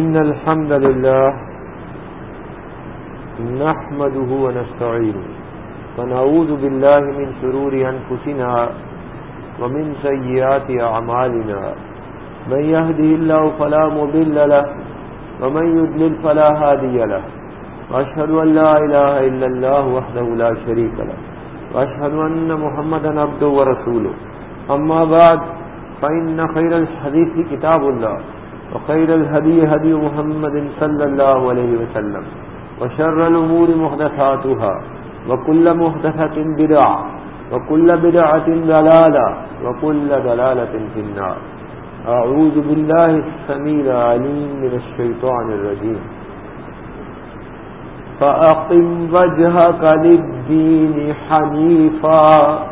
إن الحمد لله نحمده ونستعينه ونعوذ بالله من شرور أنفسنا ومن سيئات أعمالنا من يهده الله فلا مضل له ومن يدلل فلا هادي له وأشهد أن لا إله إلا الله وحده لا شريك له وأشهد أن محمد عبده ورسوله أما بعد فإن خير الحديث كتاب الله وخير الهدي هدي محمد صلى الله عليه وسلم وشر الأمور محدثاتها وكل محدثة بدعة وكل بدعة دلالة وكل دلالة في النار أعوذ بالله السميع العليم من الشيطان الرجيم فأقم وجهك للدين حنيفا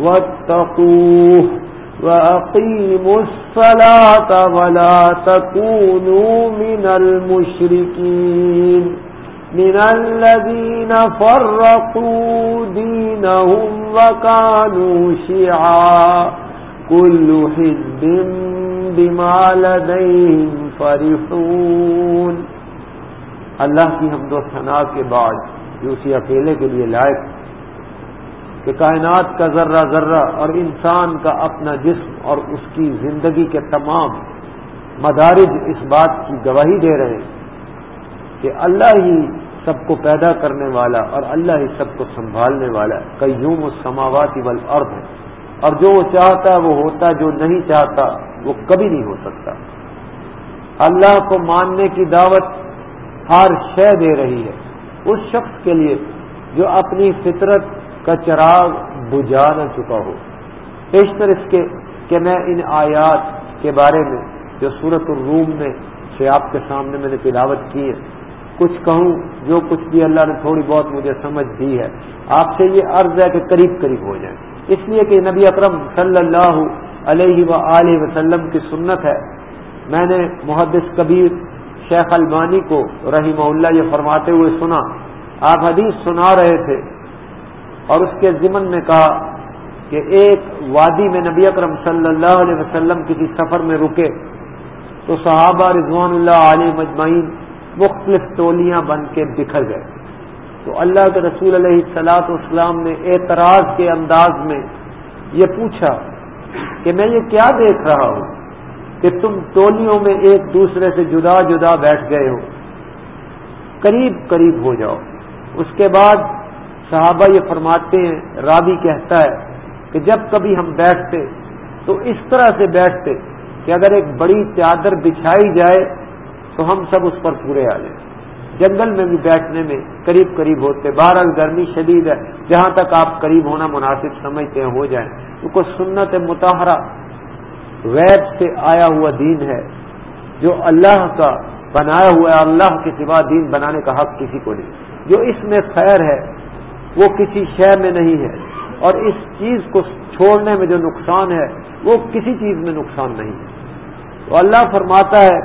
واتقوه وأقيموا الصلاة ولا تكونوا من المشركين من الذين فرقوا دينهم وكانوا شعا كل حزب بما لديهم فرحون اللہ کی حمد و ثناء کے بعد جو اسی اکیلے کے لیے لائق کہ کائنات کا ذرہ ذرہ اور انسان کا اپنا جسم اور اس کی زندگی کے تمام مدارج اس بات کی گواہی دے رہے ہیں کہ اللہ ہی سب کو پیدا کرنے والا اور اللہ ہی سب کو سنبھالنے والا قیوم السماواتی والارض ہے۔ اور جو وہ چاہتا ہے وہ ہوتا، جو نہیں چاہتا وہ کبھی نہیں ہو سکتا۔ اللہ کو ماننے کی دعوت ہر شے دے رہی ہے۔ اس شخص کے لیے جو اپنی فطرت کا چراغ بجھا نہ چکا ہو۔ پیشتر اس کے کہ میں ان آیات کے بارے میں جو صورت الروم میں سے آپ کے سامنے میں نے تلاوت کی ہے، کچھ کہوں جو کچھ بھی اللہ نے تھوڑی بہت مجھے سمجھ دی ہے۔ آپ سے یہ عرض ہے کہ قریب قریب ہو جائیں۔ اس لیے کہ نبی اکرم صلی اللہ علیہ و وسلم کی سنت ہے۔ میں نے محدث کبیر شیخ البانی کو رحمہ اللہ یہ فرماتے ہوئے سنا۔ آپ حدیث سنا رہے تھے۔ اور اس کے ضمن میں کہا کہ ایک وادی میں نبی اکرم صلی اللہ علیہ وسلم کسی سفر میں رکے، تو صحابہ رضوان اللہ علیہ مجمعین مختلف ٹولیاں بن کے بکھر گئے۔ تو اللہ کے رسول علیہ السلاط اسلام نے اعتراض کے انداز میں یہ پوچھا کہ میں یہ کیا دیکھ رہا ہوں کہ تم ٹولیوں میں ایک دوسرے سے جدا جدا بیٹھ گئے ہو، قریب قریب ہو جاؤ۔ اس کے بعد صحابہ یہ فرماتے ہیں رابی کہتا ہے کہ جب کبھی ہم بیٹھتے تو اس طرح سے بیٹھتے کہ اگر ایک بڑی چادر بچھائی جائے تو ہم سب اس پر پورے آ جائیں۔ جنگل میں بھی بیٹھنے میں قریب قریب ہوتے، بہرحال گرمی شدید ہے، جہاں تک آپ قریب ہونا مناسب سمجھتے ہیں، ہو جائیں۔ کیونکہ سنت متحرہ ویب سے آیا ہوا دین ہے، جو اللہ کا بنایا ہوا ہے، اللہ کے سوا دین بنانے کا حق کسی کو نہیں۔ جو اس میں خیر ہے وہ کسی شے میں نہیں ہے اور اس چیز کو چھوڑنے میں جو نقصان ہے، وہ کسی چیز میں نقصان نہیں ہے۔ تو اللہ فرماتا ہے،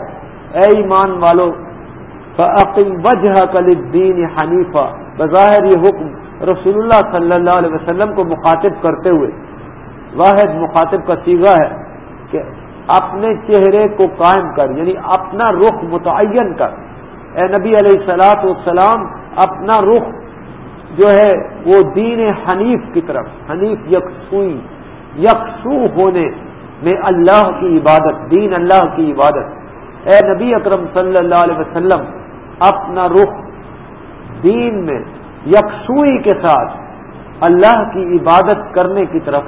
اے ایمان والو وجہ کل دین حنیفہ بظاہر یہ حکم رسول اللہ صلی اللہ علیہ وسلم کو مخاطب کرتے ہوئے، واحد مخاطب کا سیگا ہے کہ اپنے چہرے کو قائم کر یعنی اپنا رخ متعین کر۔ اے نبی علیہ السلاط والسلام، اپنا رخ جو ہے وہ دین حنیف کی طرف، حنیف یکسوئی، یکسو ہونے میں اللہ کی عبادت، دین اللہ کی عبادت۔ اے نبی اکرم صلی اللہ علیہ وسلم، اپنا رخ دین میں یکسوئی کے ساتھ اللہ کی عبادت کرنے کی طرف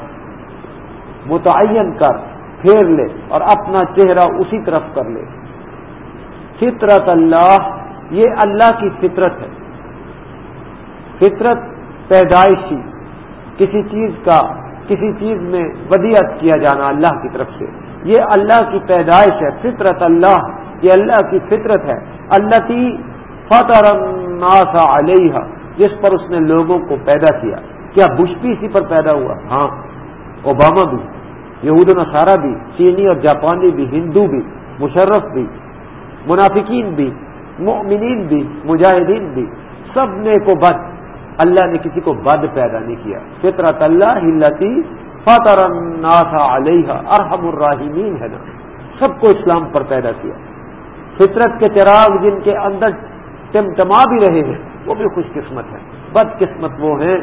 متعین کر، پھیر لے اور اپنا چہرہ اسی طرف کر لے۔ فطرت اللہ، یہ اللہ کی فطرت ہے۔ فطرت، پیدائشی، کسی چیز کا، کسی چیز میں ودیت کیا جانا اللہ کی طرف سے۔ یہ اللہ کی پیدائش ہے، فطرت اللہ، یہ اللہ کی فطرت ہے۔ اللہ تی فتح علیہ جس پر اس نے لوگوں کو پیدا کیا۔ کیا بش بھی اسی پر پیدا ہوا؟ ہاں اوباما بھی، یہود نصارہ بھی، چینی اور جاپانی بھی، ہندو بھی، مشرف بھی، منافقین بھی، مؤمنین بھی، مجاہدین بھی، سب نے کو بد۔ اللہ نے کسی کو بد پیدا نہیں کیا۔ فطرت اللہ ہلتی فطر علیہ ارحم الراحمین ہے نا۔ سب کو اسلام پر پیدا کیا۔ فطرت کے چراغ جن کے اندر ٹمٹما بھی رہے ہیں، وہ بھی خوش قسمت ہے بد قسمت وہ ہیں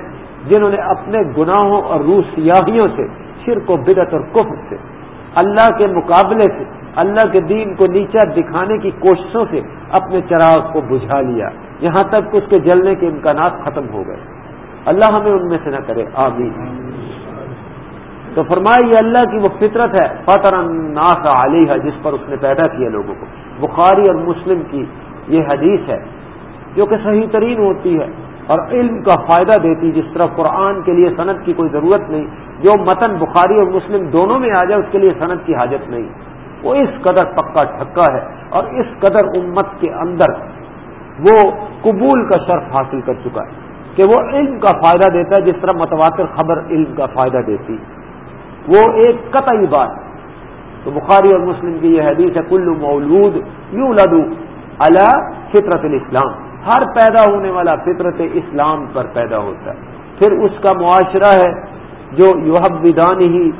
جنہوں نے اپنے گناہوں اور روح سیاہیوں سے، شرک و بدت اور کفر سے، اللہ کے مقابلے سے، اللہ کے دین کو نیچا دکھانے کی کوششوں سے اپنے چراغ کو بجھا لیا۔ یہاں تک کہ اس کے جلنے کے امکانات ختم ہو گئے۔ اللہ ہمیں ان میں سے نہ کرے۔ آمین۔ تو فرمائی یہ اللہ کی وہ فطرت ہے، فطر ناس علی ہے جس پر اس نے پیدا کیا لوگوں کو۔ بخاری اور مسلم کی یہ حدیث ہے، جو کہ صحیح ترین ہوتی ہے اور علم کا فائدہ دیتی، جس طرح قرآن کے لیے صنعت کی کوئی ضرورت نہیں، جو متن بخاری اور مسلم دونوں میں آ جائے، اس کے لیے صنعت کی حاجت نہیں۔ وہ اس قدر پکا ٹھکا ہے اور اس قدر امت کے اندر وہ قبول کا شرف حاصل کر چکا ہے کہ وہ علم کا فائدہ دیتا ہے، جس طرح متواتر خبر علم کا فائدہ دیتی۔ وہ ایک قطعی بات تو بخاری اور مسلم کی یہ حدیث ہے کلو مولود یو لدو اللہ فطرت الاسلام۔ ہر پیدا ہونے والا فطرت اسلام پر پیدا ہوتا ہے۔ پھر اس کا معاشرہ ہے جو یوحبانی ہی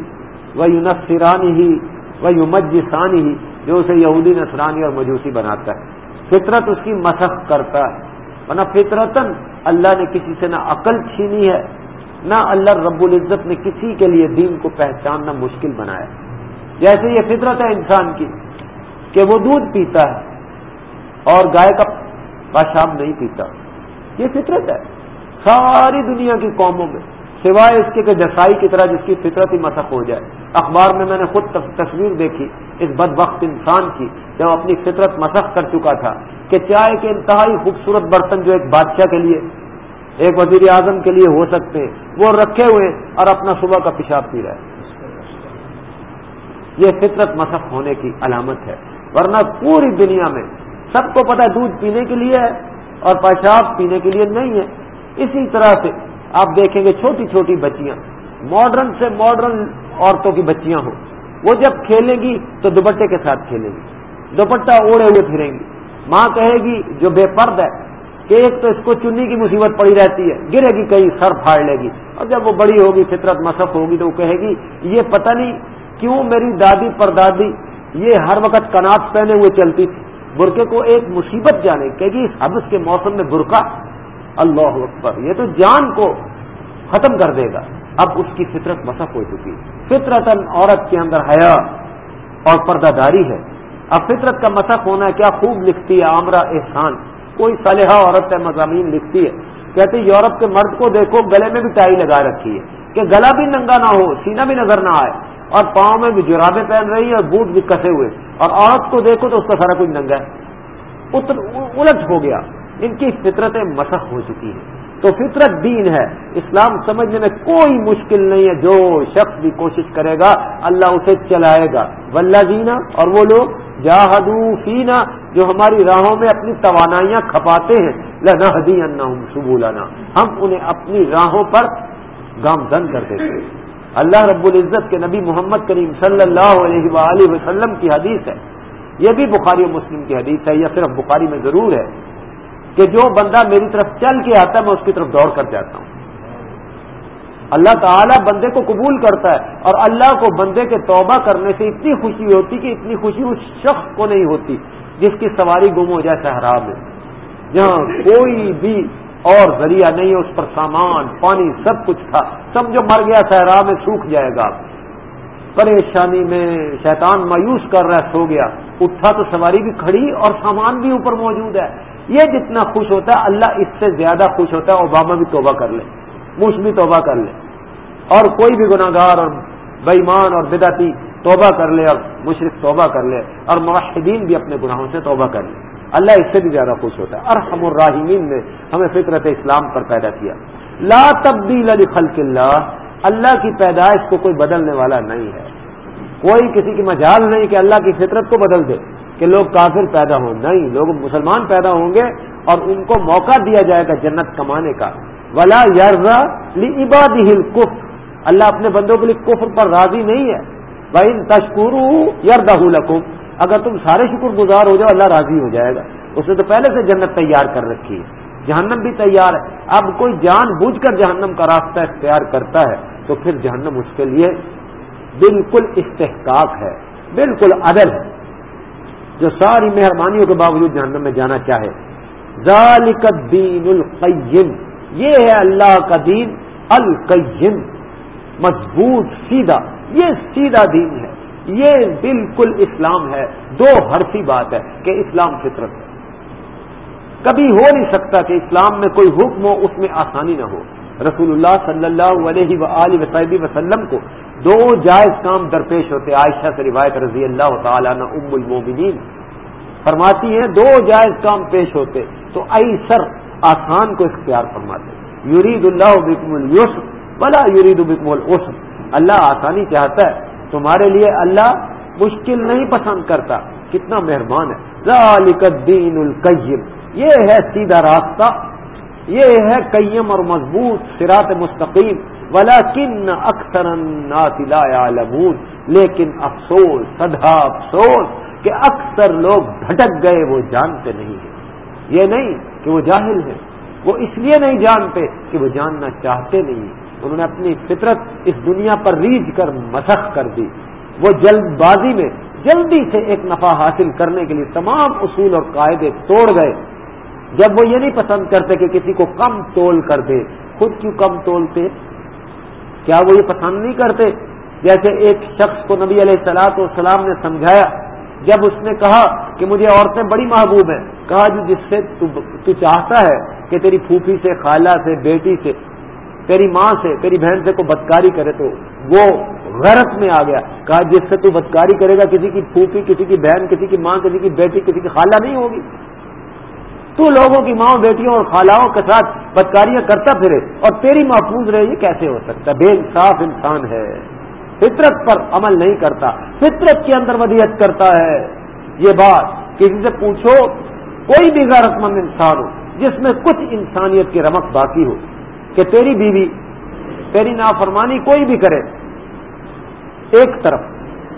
و یونسرانی ہی و یومجسانی ہی جو اسے یہودی نسرانی اور مجوسی بناتا ہے۔ فطرت اس کی مسخ کرتا ہے۔ ورنہ فطرتن اللہ نے کسی سے نہ عقل چھینی ہے، نہ اللہ رب العزت نے کسی کے لیے دین کو پہچاننا مشکل بنایا۔ جیسے یہ فطرت ہے انسان کی، کہ وہ دودھ پیتا ہے اور گائے کا پاشاب نہیں پیتا۔ یہ فطرت ہے۔ ساری دنیا کی قوموں میں سوائے اس کے کہ جسائی کی طرح جس کی فطرت ہی مسق ہو جائے۔ اخبار میں میں نے خود تصویر دیکھی اس بد وقت انسان کی، جب اپنی فطرت مسق کر چکا تھا کہ چائے کے انتہائی خوبصورت برتن جو ایک بادشاہ کے لیے، ایک وزیر اعظم کے لیے ہو سکتے ہیں وہ رکھے ہوئے اور اپنا صبح کا پیشاب پی رہے یہ فطرت مسق ہونے کی علامت ہے۔ ورنہ پوری دنیا میں سب کو پتا دودھ پینے کے لیے ہے اور پیشاب پینے کے لیے نہیں ہے۔ اسی طرح سے آپ دیکھیں گے چھوٹی چھوٹی بچیاں۔ ماڈرن سے ماڈرن عورتوں کی بچیاں ہوں۔ وہ جب کھیلیں گی تو دوپٹے کے ساتھ کھیلیں گی۔ دوپٹہ اوڑے ہوئے پھریں گی۔ ماں کہے گی، جو بے پرد ہے کہ ایک تو اس کو چنی کی مصیبت پڑی رہتی ہے۔ گرے گی کہیں، سر پھاڑ لے گی۔ اور جب وہ بڑی ہوگی، فطرت مسف ہوگی، تو وہ کہے گی، یہ پتہ نہیں کیوں میری دادی پر دادی یہ ہر وقت کناٹ پہنے ہوئے چلتی تھی۔ برقے کو ایک مصیبت جانے کہ جی حبس کے موسم میں برقع اللہ اکبر۔ یہ تو جان کو ختم کر دے گا۔ اب اس کی فطرت مسف ہو چکی۔ فطرت عورت کے اندر حیا اور پردہ داری ہے۔ اب فطرت کا مسق ہونا ہے، کیا خوب لکھتی ہے آمرا احسان۔ کوئی صالحہ عورت ہے مضامین لکھتی ہے۔ کہتے یورپ کے مرد کو دیکھو، گلے میں بھی ٹائی لگا رکھی ہے۔ کہ گلا بھی ننگا نہ ہو، سینہ بھی نظر نہ آئے۔ اور پاؤں میں بھی جرابیں پہن رہی ہیں اور بوٹ بھی کسے ہوئے۔ اور عورت کو دیکھو تو اس کا سارا کچھ ننگا ہے۔ الٹ ہو گیا۔ ان کی فطرتیں مسخ ہو چکی ہیں۔ تو فطرت دین ہے۔ اسلام سمجھنے میں کوئی مشکل نہیں ہے۔ جو شخص بھی کوشش کرے گا، اللہ اسے چلائے گا۔ ولہ دینا اور وہ لوگ، جاہدو فینا، جو ہماری راہوں میں اپنی توانائیاں کھپاتے ہیں۔ لنا حدی اللہ ہم انہیں اپنی راہوں پر گامزن کر دیتے ہیں۔ اللہ رب العزت کے نبی محمد کریم صلی اللہ علیہ وآلہ وسلم کی حدیث ہے۔ یہ بھی بخاری و مسلم کی حدیث ہے۔ یا صرف بخاری میں ضرور ہے۔ کہ جو بندہ میری طرف چل کے آتا ہے، میں اس کی طرف دوڑ کر جاتا ہوں۔ اللہ تعالیٰ بندے کو قبول کرتا ہے اور اللہ کو بندے کے توبہ کرنے سے اتنی خوشی ہوتی کہ اتنی خوشی اس شخص کو نہیں ہوتی جس کی سواری گم ہو جائے صحرا میں جہاں کوئی بھی اور ذریعہ نہیں ہے، اس پر سامان، پانی سب کچھ تھا۔ سمجھو مر گیا صحرا میں سوکھ جائے گا۔ پریشانی میں شیطان مایوس کر رہا ہے، سو گیا۔ اٹھا تو سواری بھی کھڑی اور سامان بھی اوپر موجود ہے۔ یہ جتنا خوش ہوتا ہے، اللہ اس سے زیادہ خوش ہوتا ہے، اوباما بھی توبہ کر لے مش بھی توبہ کر لے۔ اور کوئی بھی گناہ گار اور بےمان اور بداتی توبہ کر لے اور مشرق توبہ کر لے اور معاہدین بھی اپنے گناہوں سے توبہ کر لے۔ اللہ اس سے بھی زیادہ خوش ہوتا ہے۔ ارحم الراحمین نے ہمیں فطرت اسلام پر پیدا کیا۔ لا تبدیل علی خلق اللہ اللہ کی پیدائش کو کوئی بدلنے والا نہیں ہے۔ کوئی کسی کی مجال نہیں کہ اللہ کی فطرت کو بدل دے۔ کہ لوگ کافر پیدا ہوں۔ نہیں، لوگ مسلمان پیدا ہوں گے اور ان کو موقع دیا جائے گا جنت کمانے کا۔ ولا یارزا لی عبادی ہل کف اللہ اپنے بندوں کے لیے کفر پر راضی نہیں ہے۔ بھائی تشکر یردا لکم اگر تم سارے شکر گزار ہو جاؤ، اللہ راضی ہو جائے گا۔ اس نے تو پہلے سے جنت تیار کر رکھی ہے۔ جہنم بھی تیار ہے۔ اب کوئی جان بوجھ کر جہنم کا راستہ اختیار کرتا ہے، تو پھر جہنم اس کے لیے بالکل استحقاق ہے، بالکل عدل ہے۔ جو ساری مہربانیوں کے باوجود جہنم میں جانا چاہے۔ ذالک الدین القیم۔ یہ ہے اللہ کا دین القیم۔ مضبوط، سیدھا۔ یہ سیدھا دین ہے۔ یہ بالکل اسلام ہے۔ دو حرفی بات ہے کہ اسلام فطرت ہے۔ کبھی ہو نہیں سکتا کہ اسلام میں کوئی حکم ہو، اس میں آسانی نہ ہو۔ رسول اللہ صلی اللہ علیہ و وسیبی وسلم کو دو جائز کام درپیش ہوتے عائشہ سے روایت رضی اللہ تعالیٰ ام المومنین۔ فرماتی ہیں دو جائز کام پیش ہوتے تو ایسر آسان کو اختیار فرماتے۔ یورید اللہ بکم السف بلا یورید بکم العسف اللہ آسانی چاہتا ہے۔ تمہارے لیے اللہ مشکل نہیں پسند کرتا۔ کتنا مہربان ہے۔ ذالک الدین القیم۔ یہ ہے سیدھا راستہ۔ یہ ہے قیم اور مضبوط سرات مستقیم ولا کن اکثر لیکن افسوس سدا افسوس کہ اکثر لوگ بھٹک گئے، وہ جانتے نہیں ہیں۔ یہ نہیں کہ وہ جاہل ہیں، وہ اس لیے نہیں جانتے کہ وہ جاننا چاہتے نہیں انہوں نے اپنی فطرت اس دنیا پر ریج کر مسخ کر دی۔ وہ جلد بازی میں جلدی سے ایک نفع حاصل کرنے کے لیے تمام اصول اور قاعدے توڑ گئے۔ جب وہ یہ نہیں پسند کرتے کہ کسی کو کم تول کر دے، خود کیوں کم تولتے؟ کیا وہ یہ پسند نہیں کرتے؟ جیسے ایک شخص کو نبی علیہ السلاط والسلام نے سمجھایا، جب اس نے کہا کہ مجھے عورتیں بڑی محبوب ہیں، کہا جی جس سے تو چاہتا ہے کہ تیری پھوپھی سے، خالہ سے، بیٹی سے، تیری ماں سے، تیری بہن سے کو بدکاری کرے تو وہ غیرت میں آ گیا۔ کہا، جس سے تو بدکاری کرے گا، کسی کی پھوپھی، کسی کی بہن، کسی کی ماں، کسی کی بیٹی، کسی کی خالہ نہیں ہوگی۔ تو لوگوں کی ماں بیٹیوں اور خالاؤں کے ساتھ بدکاریاں کرتا پھرے اور تیری محفوظ رہے، یہ کیسے ہو سکتا؟ بے انصاف انسان ہے۔ فطرت پر عمل نہیں کرتا، فطرت کے اندر ودیت کرتا ہے۔ یہ بات کسی سے پوچھو، کوئی بھی غیرت مند انسان ہو جس میں کچھ انسانیت کی رمک باقی ہو، کہ تیری بیوی، تیری نافرمانی کوئی بھی کرے، ایک طرف،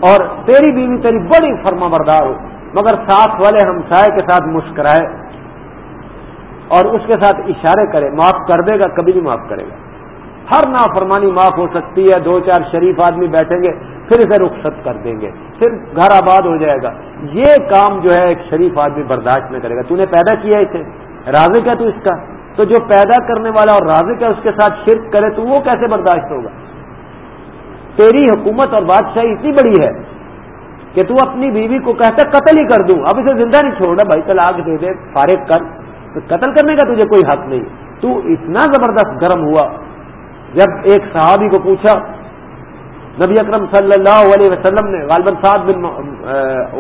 اور تیری بیوی تیری بڑی فرما بردار ہو، مگر ساتھ والے ہمسائے کے ساتھ مسکرائے۔ اور اس کے ساتھ اشارے کرے، معاف کر دے گا، کبھی نہیں معاف کرے گا۔ ہر نافرمانی معاف ہو سکتی ہے، دو چار شریف آدمی بیٹھیں گے، پھر اسے رخصت کر دیں گے، پھر گھر آباد ہو جائے گا۔ یہ کام جو ہے، ایک شریف آدمی برداشت نہیں کرے گا۔ تو نے پیدا کیا اسے؟ راضی کیا تو اس کا۔ تو جو پیدا کرنے والا اور راضی کا اس کے ساتھ شرک کرے تو وہ کیسے برداشت ہوگا؟ تیری حکومت اور بادشاہی اتنی بڑی ہے کہ تو اپنی بیوی کو کہتا قتل ہی کر دوں۔ اب اسے زندہ نہیں چھوڑ بھائی طلاق دے دے، فارغ کر۔ تو قتل کرنے کا تجھے کوئی حق نہیں۔ تو اتنا زبردست گرم ہوا۔ جب ایک صحابی کو پوچھا، نبی اکرم صلی اللہ علیہ وسلم نے، غالباً صاحب بن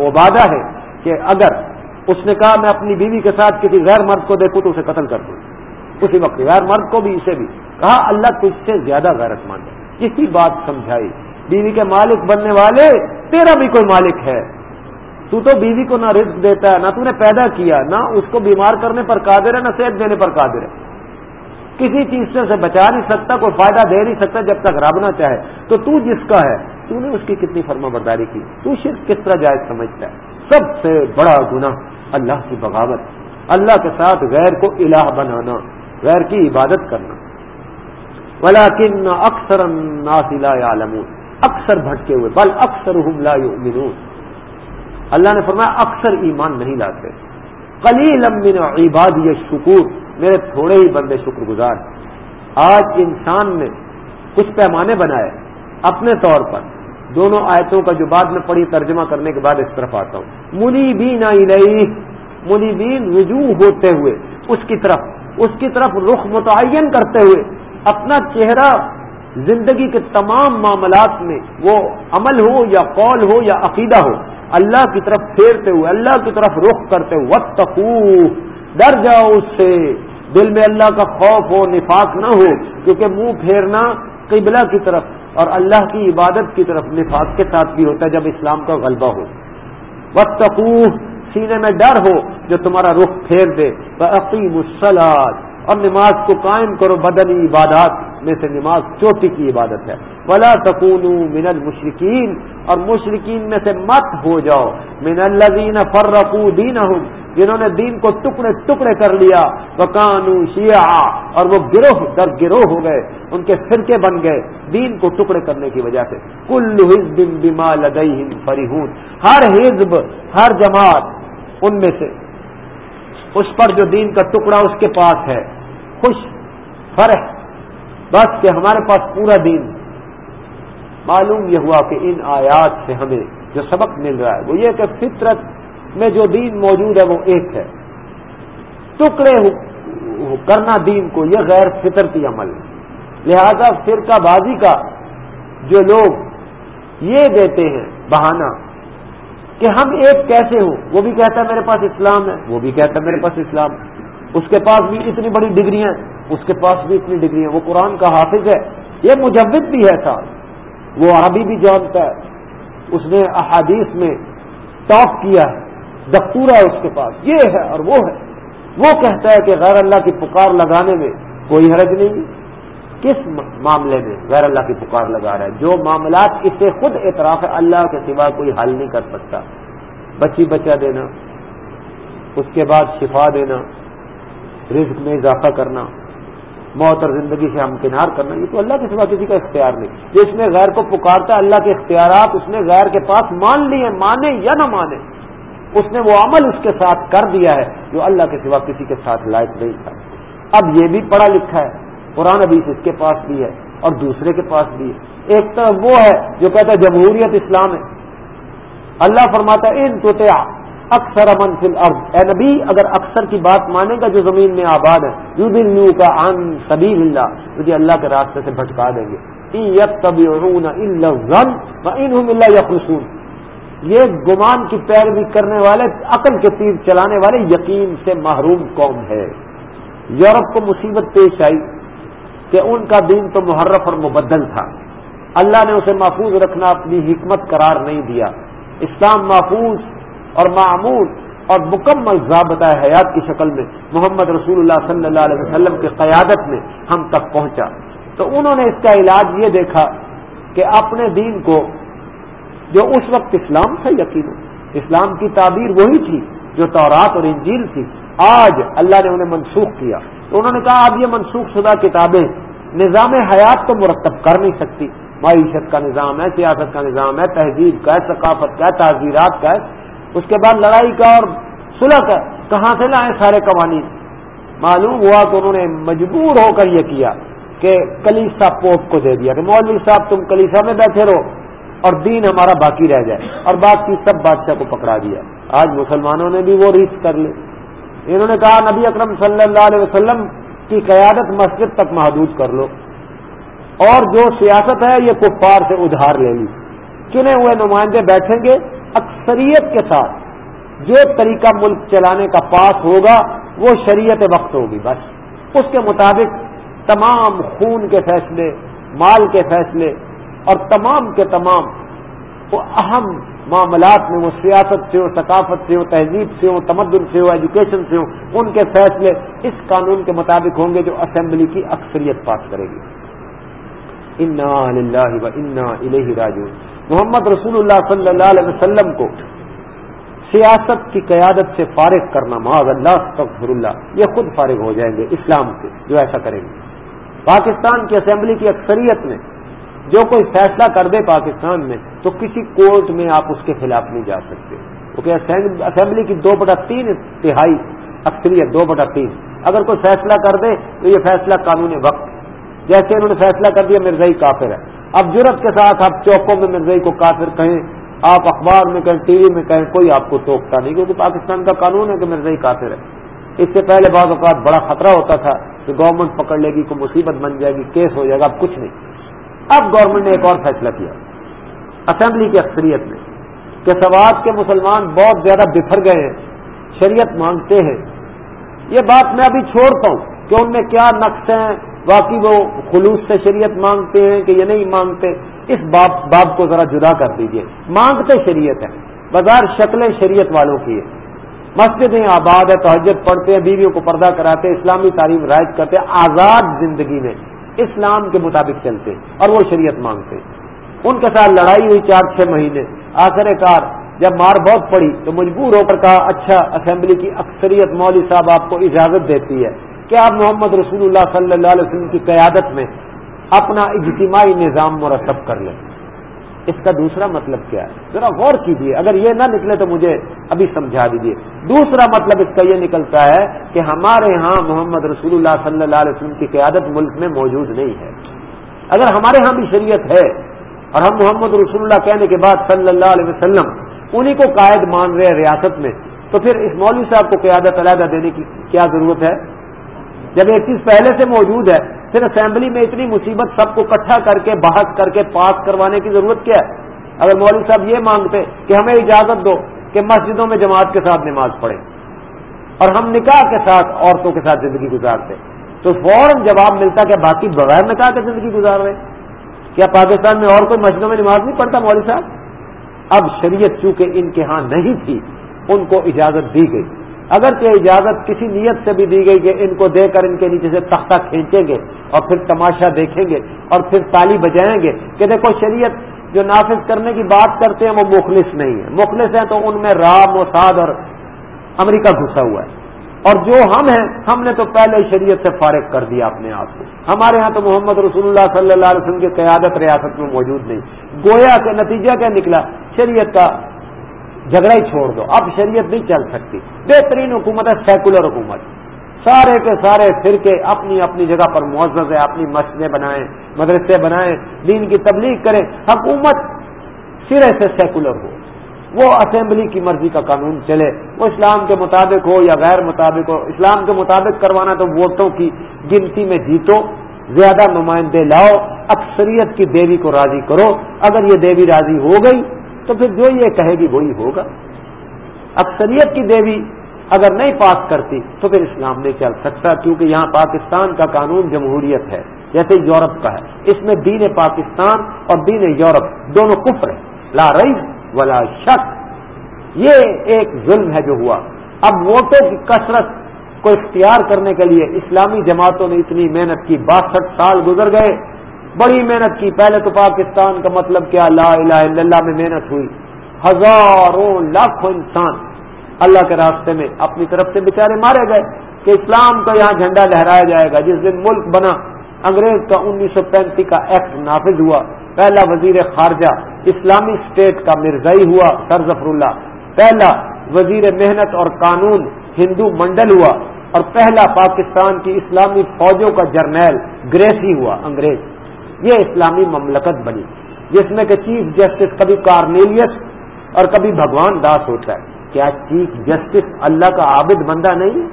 عبادہ ہے کہ اگر اس نے کہا، میں اپنی بیوی کے ساتھ کسی غیر مرد کو دیکھوں تو اسے قتل کر دوں۔ اسی وقت غیر مرد کو بھی، اسے بھی۔ کہا، اللہ تجھ سے زیادہ غیرت مند ہے کسی بات سمجھائی۔ بیوی کے مالک بننے والے، تیرا بھی کوئی مالک ہے۔ تو تو بیوی کو نہ رزق دیتا ہے، نہ تو نے پیدا کیا، نہ اس کو بیمار کرنے پر قادر ہے، نہ صحت دینے پر قادر ہے۔ کسی چیز سے اسے بچا نہیں سکتا، کوئی فائدہ دے نہیں سکتا جب تک رابنا چاہے۔ تو تو جس کا ہے، تو نے اس کی کتنی فرما برداری کی۔ تو صرف کس طرح جائز سمجھتا ہے؟ سب سے بڑا گناہ اللہ کی بغاوت، اللہ کے ساتھ غیر کو الہ بنانا، غیر کی عبادت کرنا۔ ولیکن اکثر الناس لا اکثر بھٹکے ہوئے، بل اکثر لا يؤمنون اللہ نے فرمایا، اکثر ایمان نہیں لاتے۔ کلیل من عباد یہ شکور میرے تھوڑے ہی بندے شکر گزار آج انسان نے کچھ پیمانے بنائے، اپنے طور پر۔ دونوں آیتوں کا جو بعد میں پڑھی، ترجمہ کرنے کے بعد اس طرف آتا ہوں۔ منی بین منی بین رجوع ہوتے ہوئے، اس کی طرف، اس کی طرف رخ متعین کرتے ہوئے، اپنا چہرہ زندگی کے تمام معاملات میں وہ عمل ہو یا قول ہو یا عقیدہ ہو اللہ کی طرف پھیرتے ہوئے، اللہ کی طرف رخ کرتے ہوئے وقت ڈر جاؤ اس سے۔ دل میں اللہ کا خوف ہو، نفاق نہ ہو، کیونکہ منہ پھیرنا قبلہ کی طرف اور اللہ کی عبادت کی طرف نفاق کے ساتھ بھی ہوتا ہے جب اسلام کا غلبہ ہو۔ وقت سینے میں ڈر ہو جو تمہارا رخ پھیر دے۔ عقیم السلاد اور نماز کو قائم کرو بدنی عبادات۔ میں سے نماز چوٹی کی عبادت ہے۔ بلا سکون من المشرقین اور مشرقین میں سے مت ہو جاؤ۔ من الزین فرقو دین جنہوں نے دین کو ٹکڑے ٹکڑے کر لیا۔ وہ شیعہ اور وہ گروہ در گروہ ہو گئے۔ ان کے فرقے بن گئے۔ دین کو ٹکڑے کرنے کی وجہ سے۔ کل حزب بما لدیہم فریحون ہر حزب، ہر جماعت ان میں سے، اس پر جو دین کا ٹکڑا اس کے پاس ہے۔ خوش، فرح بس کہ ہمارے پاس پورا دین معلوم یہ ہوا کہ ان آیات سے ہمیں جو سبق مل رہا ہے وہ یہ کہ فطرت میں جو دین موجود ہے وہ ایک ہے۔ ٹکڑے کرنا دین کو یہ غیر فطرتی عمل ہے۔ لہذا فرقہ بازی کا جو لوگ یہ دیتے ہیں بہانہ کہ ہم ایک کیسے ہوں؟ وہ بھی کہتا ہے میرے پاس اسلام ہے۔ وہ بھی کہتا ہے میرے پاس اسلام۔ اس کے پاس بھی اتنی بڑی ڈگریاں اس کے پاس بھی اتنی ڈگریاں وہ قرآن کا حافظ ہے۔ یہ مجوب بھی ہے ساتھ۔ وہ عربی بھی جانتا ہے۔ اس نے احادیث میں ٹاپ کیا ہے دفتور ہے اس کے پاس۔ یہ ہے اور وہ ہے۔ وہ کہتا ہے کہ غیر اللہ کی پکار لگانے میں کوئی حرج نہیں۔ کس معاملے میں غیر اللہ کی پکار لگا رہا ہے؟ جو معاملات اس سے خود اعتراف ہے، اللہ کے سوا کوئی حل نہیں کر سکتا۔ بچی بچہ دینا، اس کے بعد شفا دینا۔ رزق میں اضافہ کرنا، موت اور زندگی سے ہمکنار کرنا، یہ تو اللہ کے سوا کسی کا اختیار نہیں۔ جو اس نے غیر کو پکارتا اللہ کے اختیارات اس نے غیر کے پاس مان لیے، مانے یا نہ مانے، اس نے وہ عمل اس کے ساتھ کر دیا ہے جو اللہ کے سوا کسی کے ساتھ لائق نہیں تھا۔ اب یہ بھی پڑھا لکھا ہے، قرآن ابھی اس کے پاس بھی ہے اور دوسرے کے پاس بھی ہے۔ ایک طرف وہ ہے جو کہتا ہے جمہوریت اسلام ہے۔ اللہ فرماتا ہے، ان تو اکثر امن فل ارض اے نبی، اگر اکثر کی بات مانے گا جو زمین میں آباد ہے یو دن یو کا ان سبھی اللہ تجھے اللہ کے راستے سے بھٹکا دیں گے۔ یہ گمان کی پیروی کرنے والے، عقل کے تیر چلانے والے یقین سے محروم قوم ہے۔ یورپ کو مصیبت پیش آئی کہ ان کا دین تو محرف اور مبدل تھا۔ اللہ نے اسے محفوظ رکھنا اپنی حکمت قرار نہیں دیا۔ اسلام محفوظ اور معمول اور مکمل ضابطہ حیات کی شکل میں محمد رسول اللہ صلی اللہ علیہ وسلم کی قیادت میں ہم تک پہنچا۔ تو انہوں نے اس کا علاج یہ دیکھا کہ اپنے دین کو جو اس وقت اسلام تھا یقین اسلام کی تعبیر وہی تھی جو تورات اور انجیل تھی۔ آج اللہ نے انہیں منسوخ کیا۔ تو انہوں نے کہا، اب یہ منسوخ شدہ کتابیں نظام حیات کو مرتب کر نہیں سکتی۔ معیشت کا نظام ہے، سیاست کا نظام ہے، تہذیب کا ہے، ثقافت کا ہے، تعزیرات کا ہے۔ اس کے بعد لڑائی کا اور سلح کا، کہاں سے لائے سارے قوانین؟ معلوم ہوا تو انہوں نے مجبور ہو کر یہ کیا کہ کلیسا پوپ کو دے دیا کہ مولوی صاحب تم کلیسا میں بیٹھے رہو اور دین ہمارا باقی رہ جائے۔ اور باقی سب بادشاہ کو پکڑا دیا۔ آج مسلمانوں نے بھی وہ ریس کر لی۔ انہوں نے کہا، نبی اکرم صلی اللہ علیہ وسلم کی قیادت مسجد تک محدود کر لو۔ اور جو سیاست ہے، یہ کفار سے ادھار لے لی۔ چنے ہوئے نمائندے بیٹھیں گے اکثریت کے ساتھ جو طریقہ ملک چلانے کا پاس ہوگا، وہ شریعت وقت ہوگی بس۔ اس کے مطابق تمام خون کے فیصلے، مال کے فیصلے اور تمام کے تمام وہ اہم معاملات میں وہ سیاست سے ہو، ثقافت سے ہو، تہذیب سے ہو، تمدن سے ہو ایجوکیشن سے ہو، ان کے فیصلے اس قانون کے مطابق ہوں گے جو اسمبلی کی اکثریت پاس کرے گی۔ انا و انا الہ راجو محمد رسول اللہ صلی اللہ علیہ وسلم کو سیاست کی قیادت سے فارغ کرنا، معاذ اللہ تغفر اللہ، یہ خود فارغ ہو جائیں گے اسلام سے جو ایسا کریں گے۔ پاکستان کی اسمبلی کی اکثریت میں جو کوئی فیصلہ کر دے پاکستان میں، تو کسی کورٹ میں آپ اس کے خلاف نہیں جا سکتے۔ کیونکہ اسمبلی کی دو بٹا تین تہائی، اکثریت دو بٹا تین۔ اگر کوئی فیصلہ کر دے، تو یہ فیصلہ قانون وقت۔ جیسے انہوں نے فیصلہ کر دیا مرزائی کافر ہے۔ اب جرت کے ساتھ آپ چوکوں میں مرزائی کو کافر کہیں، آپ اخبار میں کہیں، ٹی وی میں کہیں، کوئی آپ کو ٹوکتا نہیں، کیونکہ پاکستان کا قانون ہے کہ مرزائی کافر ہے۔ اس سے پہلے بعض اوقات بڑا خطرہ ہوتا تھا کہ گورنمنٹ پکڑ لے گی، کوئی مصیبت بن جائے گی کیس ہو جائے گا، اب کچھ نہیں۔ اب گورنمنٹ نے ایک اور فیصلہ کیا۔ اسمبلی کی اکثریت میں کہ سوات کے مسلمان بہت زیادہ بفر گئے ہیں، شریعت مانگتے ہیں۔ یہ بات میں ابھی چھوڑتا ہوں کہ ان میں کیا نقص ہیں باقی وہ خلوص سے شریعت مانگتے ہیں کہ یہ نہیں مانگتے، اس باب باب کو ذرا جدا کر دیجیے۔ مانگتے شریعت ہے بازار شکلیں شریعت والوں کی ہے مسجدیں آباد ہے تہجد پڑھتے ہیں، بیویوں کو پردہ کراتے ہیں، اسلامی تعلیم رائج کرتے ہیں، آزاد زندگی میں اسلام کے مطابق چلتے اور وہ شریعت مانگتے ان کے ساتھ لڑائی ہوئی چار چھ مہینے۔ آخر کار جب مار بہت پڑی تو مجبور ہو کر کہا اچھا اسمبلی کی اکثریت مولوی صاحب آپ کو اجازت دیتی ہے۔ کہ آپ محمد رسول اللہ صلی اللہ علیہ وسلم کی قیادت میں اپنا اجتماعی نظام مرتب کر لیں۔ اس کا دوسرا مطلب کیا ہے؟ ذرا غور کیجیے اگر یہ نہ نکلے تو مجھے ابھی سمجھا دیجیے دوسرا مطلب اس کا یہ نکلتا ہے کہ ہمارے ہاں محمد رسول اللہ صلی اللہ علیہ وسلم کی قیادت ملک میں موجود نہیں ہے۔ اگر ہمارے ہاں بھی شریعت ہے اور ہم محمد رسول اللہ کہنے کے بعد صلی اللہ علیہ وسلم انہی کو قائد مان رہے ہیں ریاست میں، تو پھر اس مولوی صاحب کو قیادت علیحدہ دینے کی کیا ضرورت ہے؟ جب ایک چیز پہلے سے موجود ہے، پھر اسمبلی میں اتنی مصیبت سب کو اکٹھا کر کے، بحث کر کے پاس کروانے کی ضرورت کیا ہے؟ اگر مولوی صاحب یہ مانگتے کہ ہمیں اجازت دو کہ مسجدوں میں جماعت کے ساتھ نماز پڑھیں۔ اور ہم نکاح کے ساتھ عورتوں کے ساتھ زندگی گزارتے۔ تو فوراً جواب ملتا کہ باقی بغیر نکاح کے زندگی گزار رہے۔ کیا پاکستان میں اور کوئی مسجدوں میں نماز نہیں پڑھتا مولوی صاحب؟ اب شریعت چونکہ ان کے ہاں نہیں تھی، ان کو اجازت دی گئی۔ اگر کہ اجازت کسی نیت سے بھی دی گئی کہ ان کو دے کر ان کے نیچے سے تختہ کھینچیں گے اور پھر تماشا دیکھیں گے اور پھر تالی بجائیں گے کہ دیکھو شریعت جو نافذ کرنے کی بات کرتے ہیں وہ مخلص نہیں ہے مخلص ہیں تو ان میں رام موساد اور امریکہ گھسا ہوا ہے۔ اور جو ہم ہیں، ہم نے تو پہلے شریعت سے فارغ کر دیا اپنے آپ کو۔ ہمارے ہاں تو محمد رسول اللہ صلی اللہ علیہ وسلم کی قیادت ریاست میں موجود نہیں۔ گویا کے نتیجہ کیا نکلا؟ شریعت کا جھگڑا ہی چھوڑ دو۔ اب شریعت نہیں چل سکتی۔ بہترین حکومت ہے سیکولر حکومت۔ سارے کے سارے فرقے اپنی اپنی جگہ پر معزز ہے اپنی مسجدیں بنائیں، مدرسے بنائیں، دین کی تبلیغ کریں۔ حکومت سرے سے سیکولر ہو۔ وہ اسمبلی کی مرضی کا قانون چلے۔ وہ اسلام کے مطابق ہو یا غیر مطابق ہو، اسلام کے مطابق کروانا تو ووٹوں کی گنتی میں جیتو۔ زیادہ نمائندے لاؤ۔ اکثریت کی دیوی کو راضی کرو۔ اگر یہ دیوی راضی ہو گئی تو پھر جو یہ کہے گی وہی ہوگا۔ اکثریت کی دیوی اگر نہیں پاس کرتی تو پھر اسلام نہیں چل سکتا کیونکہ یہاں پاکستان کا قانون جمہوریت ہے، جیسے یورپ کا ہے۔ اس میں دین پاکستان اور دین یورپ دونوں کفر ہیں۔ لا رئی ولا شک یہ ایک ظلم ہے جو ہوا۔ اب ووٹوں کی کثرت کو اختیار کرنے کے لیے اسلامی جماعتوں نے اتنی محنت کی۔ باسٹھ سال گزر گئے۔ بڑی محنت کی۔ پہلے تو پاکستان کا مطلب کیا؟ لا الہ الا اللہ میں محنت ہوئی۔ ہزاروں لاکھوں انسان اللہ کے راستے میں اپنی طرف سے بےچارے مارے گئے کہ اسلام کا یہاں جھنڈا لہرایا جائے گا۔ جس دن ملک بنا، انگریز کا انیس سو پینتیس کا ایکٹ نافذ ہوا۔ پہلا وزیر خارجہ اسلامی اسٹیٹ کا مرزائی ہوا، سر ظفر اللہ۔ پہلا وزیر محنت اور قانون ہندو منڈل ہوا۔ اور پہلا پاکستان کی اسلامی فوجوں کا جرنیل گریسی ہوا، انگریز۔ یہ اسلامی مملکت بنی، جس میں کہ چیف جسٹس کبھی کارنیلیس اور کبھی بھگوان داس ہوتا ہے۔ کیا چیف جسٹس اللہ کا عابد بندہ نہیں؟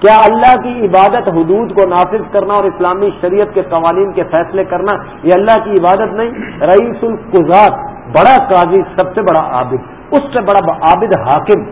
کیا اللہ کی عبادت حدود کو نافذ کرنا اور اسلامی شریعت کے قوانین کے فیصلے کرنا یہ اللہ کی عبادت نہیں؟ رئیس القزات بڑا قاضی، سب سے بڑا عابد۔ اس سے بڑا عابد حاکم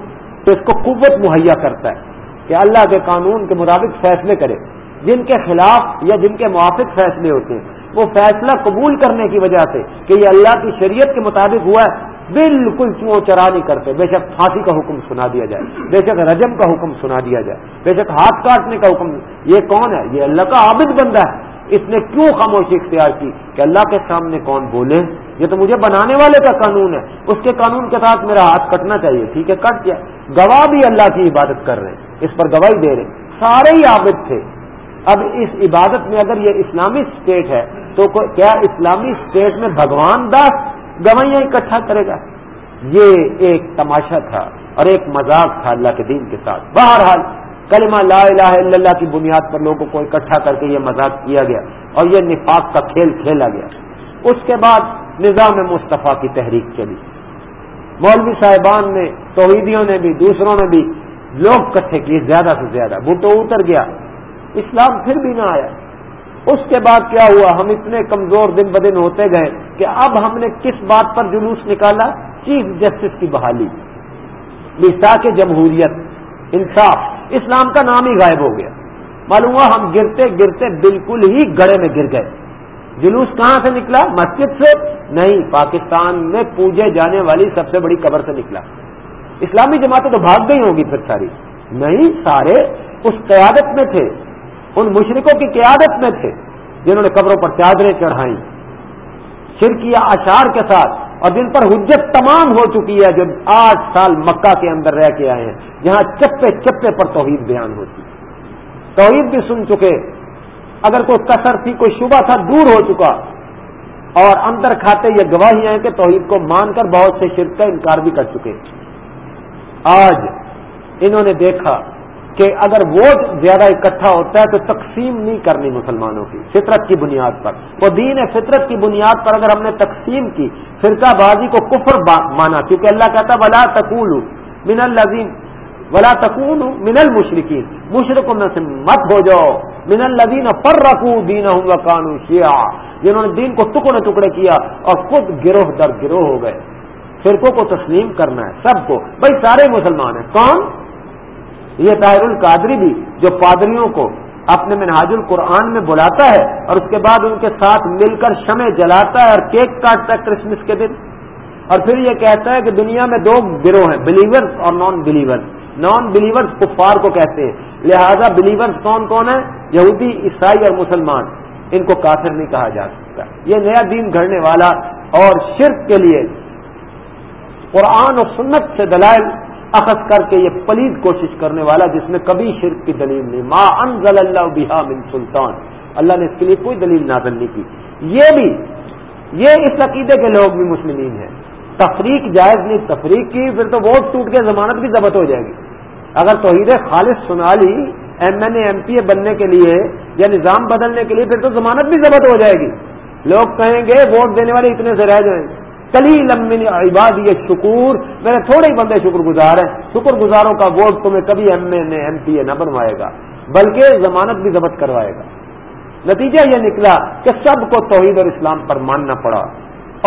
تو اس کو قوت مہیا کرتا ہے کہ اللہ کے قانون کے مطابق فیصلے کرے۔ جن کے خلاف یا جن کے موافق فیصلے ہوتے ہیں وہ فیصلہ قبول کرنے کی وجہ سے کہ یہ اللہ کی شریعت کے مطابق ہوا ہے، بالکل چو چرا نہیں کرتے۔ بے شک پھانسی کا حکم سنا دیا جائے۔ بے شک رجم کا حکم سنا دیا جائے۔ بے شک ہاتھ کاٹنے کا حکم۔ یہ کون ہے؟ یہ اللہ کا عابد بندہ ہے۔ اس نے کیوں خاموشی اختیار کی کہ اللہ کے سامنے کون بولے؟ یہ تو مجھے بنانے والے کا قانون ہے۔ اس کے قانون کے ساتھ میرا ہاتھ کٹنا چاہیے۔ ٹھیک ہے، کٹ گیا۔ گواہ بھی اللہ کی عبادت کر رہے ہیں۔ اس پر گواہی دے رہے ہیں۔ سارے ہی عابد تھے۔ اب اس عبادت میں اگر یہ اسلامی اسٹیٹ ہے، تو کیا اسلامی اسٹیٹ میں بھگوان داس گوائیاں اکٹھا کرے گا؟ یہ ایک تماشا تھا اور ایک مذاق تھا اللہ کے دین کے ساتھ۔ بہرحال کلمہ لا الہ الا اللہ کی بنیاد پر لوگوں کو اکٹھا کر کے یہ مذاق کیا گیا اور یہ نفاق کا کھیل کھیلا گیا۔ اس کے بعد نظام مصطفیٰ کی تحریک چلی۔ مولوی صاحبان نے، توحیدیوں نے بھی، دوسروں نے بھی لوگ کٹھے کیے زیادہ سے زیادہ۔ بھٹو اتر گیا۔ اسلام پھر بھی نہ آیا۔ اس کے بعد کیا ہوا؟ ہم اتنے کمزور دن بدن ہوتے گئے کہ اب ہم نے کس بات پر جلوس نکالا؟ چیف جسٹس کی بحالی۔ کے جمہوریت، انصاف، اسلام کا نام ہی غائب ہو گیا۔ معلوم ہوا ہم گرتے گرتے بالکل ہی گڑے میں گر گئے۔ جلوس کہاں سے نکلا؟ مسجد سے؟ نہیں، پاکستان میں پوجے جانے والی سب سے بڑی قبر سے نکلا۔ اسلامی جماعتیں تو بھاگ گئی ہوگی پھر ساری۔ نہیں، سارے اس قیادت میں تھے۔ ان مشرقوں کی قیادت میں تھے، جنہوں نے قبروں پر چادریں چڑھائیں۔ شرکیہ اشار کے ساتھ، اور جن پر حجت تمام ہو چکی ہے، جو آٹھ سال مکہ کے اندر رہ کے آئے ہیں، جہاں چپے چپے پر توحید بیان ہوتی توحید بھی سن چکے۔ اگر کوئی کثر تھی، کوئی شبہ تھا، دور ہو چکا۔ اور اندر کھاتے یہ گواہی ہیں کہ توحید کو مان کر بہت سے شرک کا انکار بھی کر چکے۔ آج انہوں نے دیکھا کہ اگر ووٹ زیادہ اکٹھا ہوتا ہے تو تقسیم نہیں کرنی مسلمانوں کی، فطرت کی بنیاد پر۔ وہ دین فطرت کی بنیاد پر اگر ہم نے تقسیم کی، فرقہ بازی کو کفر مانا، کیونکہ اللہ کہتا بلا تقول من الزیم ولا تکون من المشرقین مشرقوں میں سے مت ہو جاؤ من الدین پر رکھوں دین ہوں کانو جنہوں نے دین کو ٹکڑے ٹکڑے کیا اور خود گروہ در گروہ ہو گئے۔ فرقوں کو تسلیم کرنا ہے، سب کو۔ بھائی، سارے مسلمان ہیں۔ کون؟ یہ طاہر القادری بھی جو پادریوں کو اپنے منہاج القرآن میں بلاتا ہے اور اس کے بعد ان کے ساتھ مل کر شمع جلاتا ہے اور کیک کاٹتا ہے کرسمس کے دن۔ اور پھر یہ کہتا ہے کہ دنیا میں دو گروہ ہیں بلیورز اور نان بلیورز نان بلیورز کفار کو کہتے ہیں۔ لہذا بلیورز کون کون ہیں؟ یہودی، عیسائی اور مسلمان۔ ان کو کافر نہیں کہا جا سکتا۔ یہ نیا دین گھڑنے والا اور شرک کے لیے قرآن و سنت سے دلائل اخذ کر کے یہ پلید کوشش کرنے والا جس میں کبھی شرک کی دلیل نہیں، ما انزل اللہ بہا من سلطان۔ اللہ نے اس کے لیے کوئی دلیل نازل نہیں کی۔ یہ بھی، یہ اس عقیدے کے لوگ بھی مسلمین ہیں۔ تفریق جائز نہیں، تفریق کی پھر تو ووٹ ٹوٹ کے ضمانت بھی ضبط ہو جائے گی۔ اگر توحید خالص سنا لی M N A, M P A بننے کے لیے، یا نظام بدلنے کے لیے، پھر تو ضمانت بھی ضبط ہو جائے گی۔ لوگ کہیں گے ووٹ دینے والے اتنے سے رہ جائیں۔ گے کلی لمبی عبادی یہ شکور میرے تھوڑے ہی بندے شکر گزار ہیں۔ شکر گزاروں کا ووٹ تمہیں کبھی ایم اے اے ایم پی اے نہ بنوائے گا، بلکہ ضمانت بھی ضبط کروائے گا۔ نتیجہ یہ نکلا کہ سب کو توحید اور اسلام پر ماننا پڑا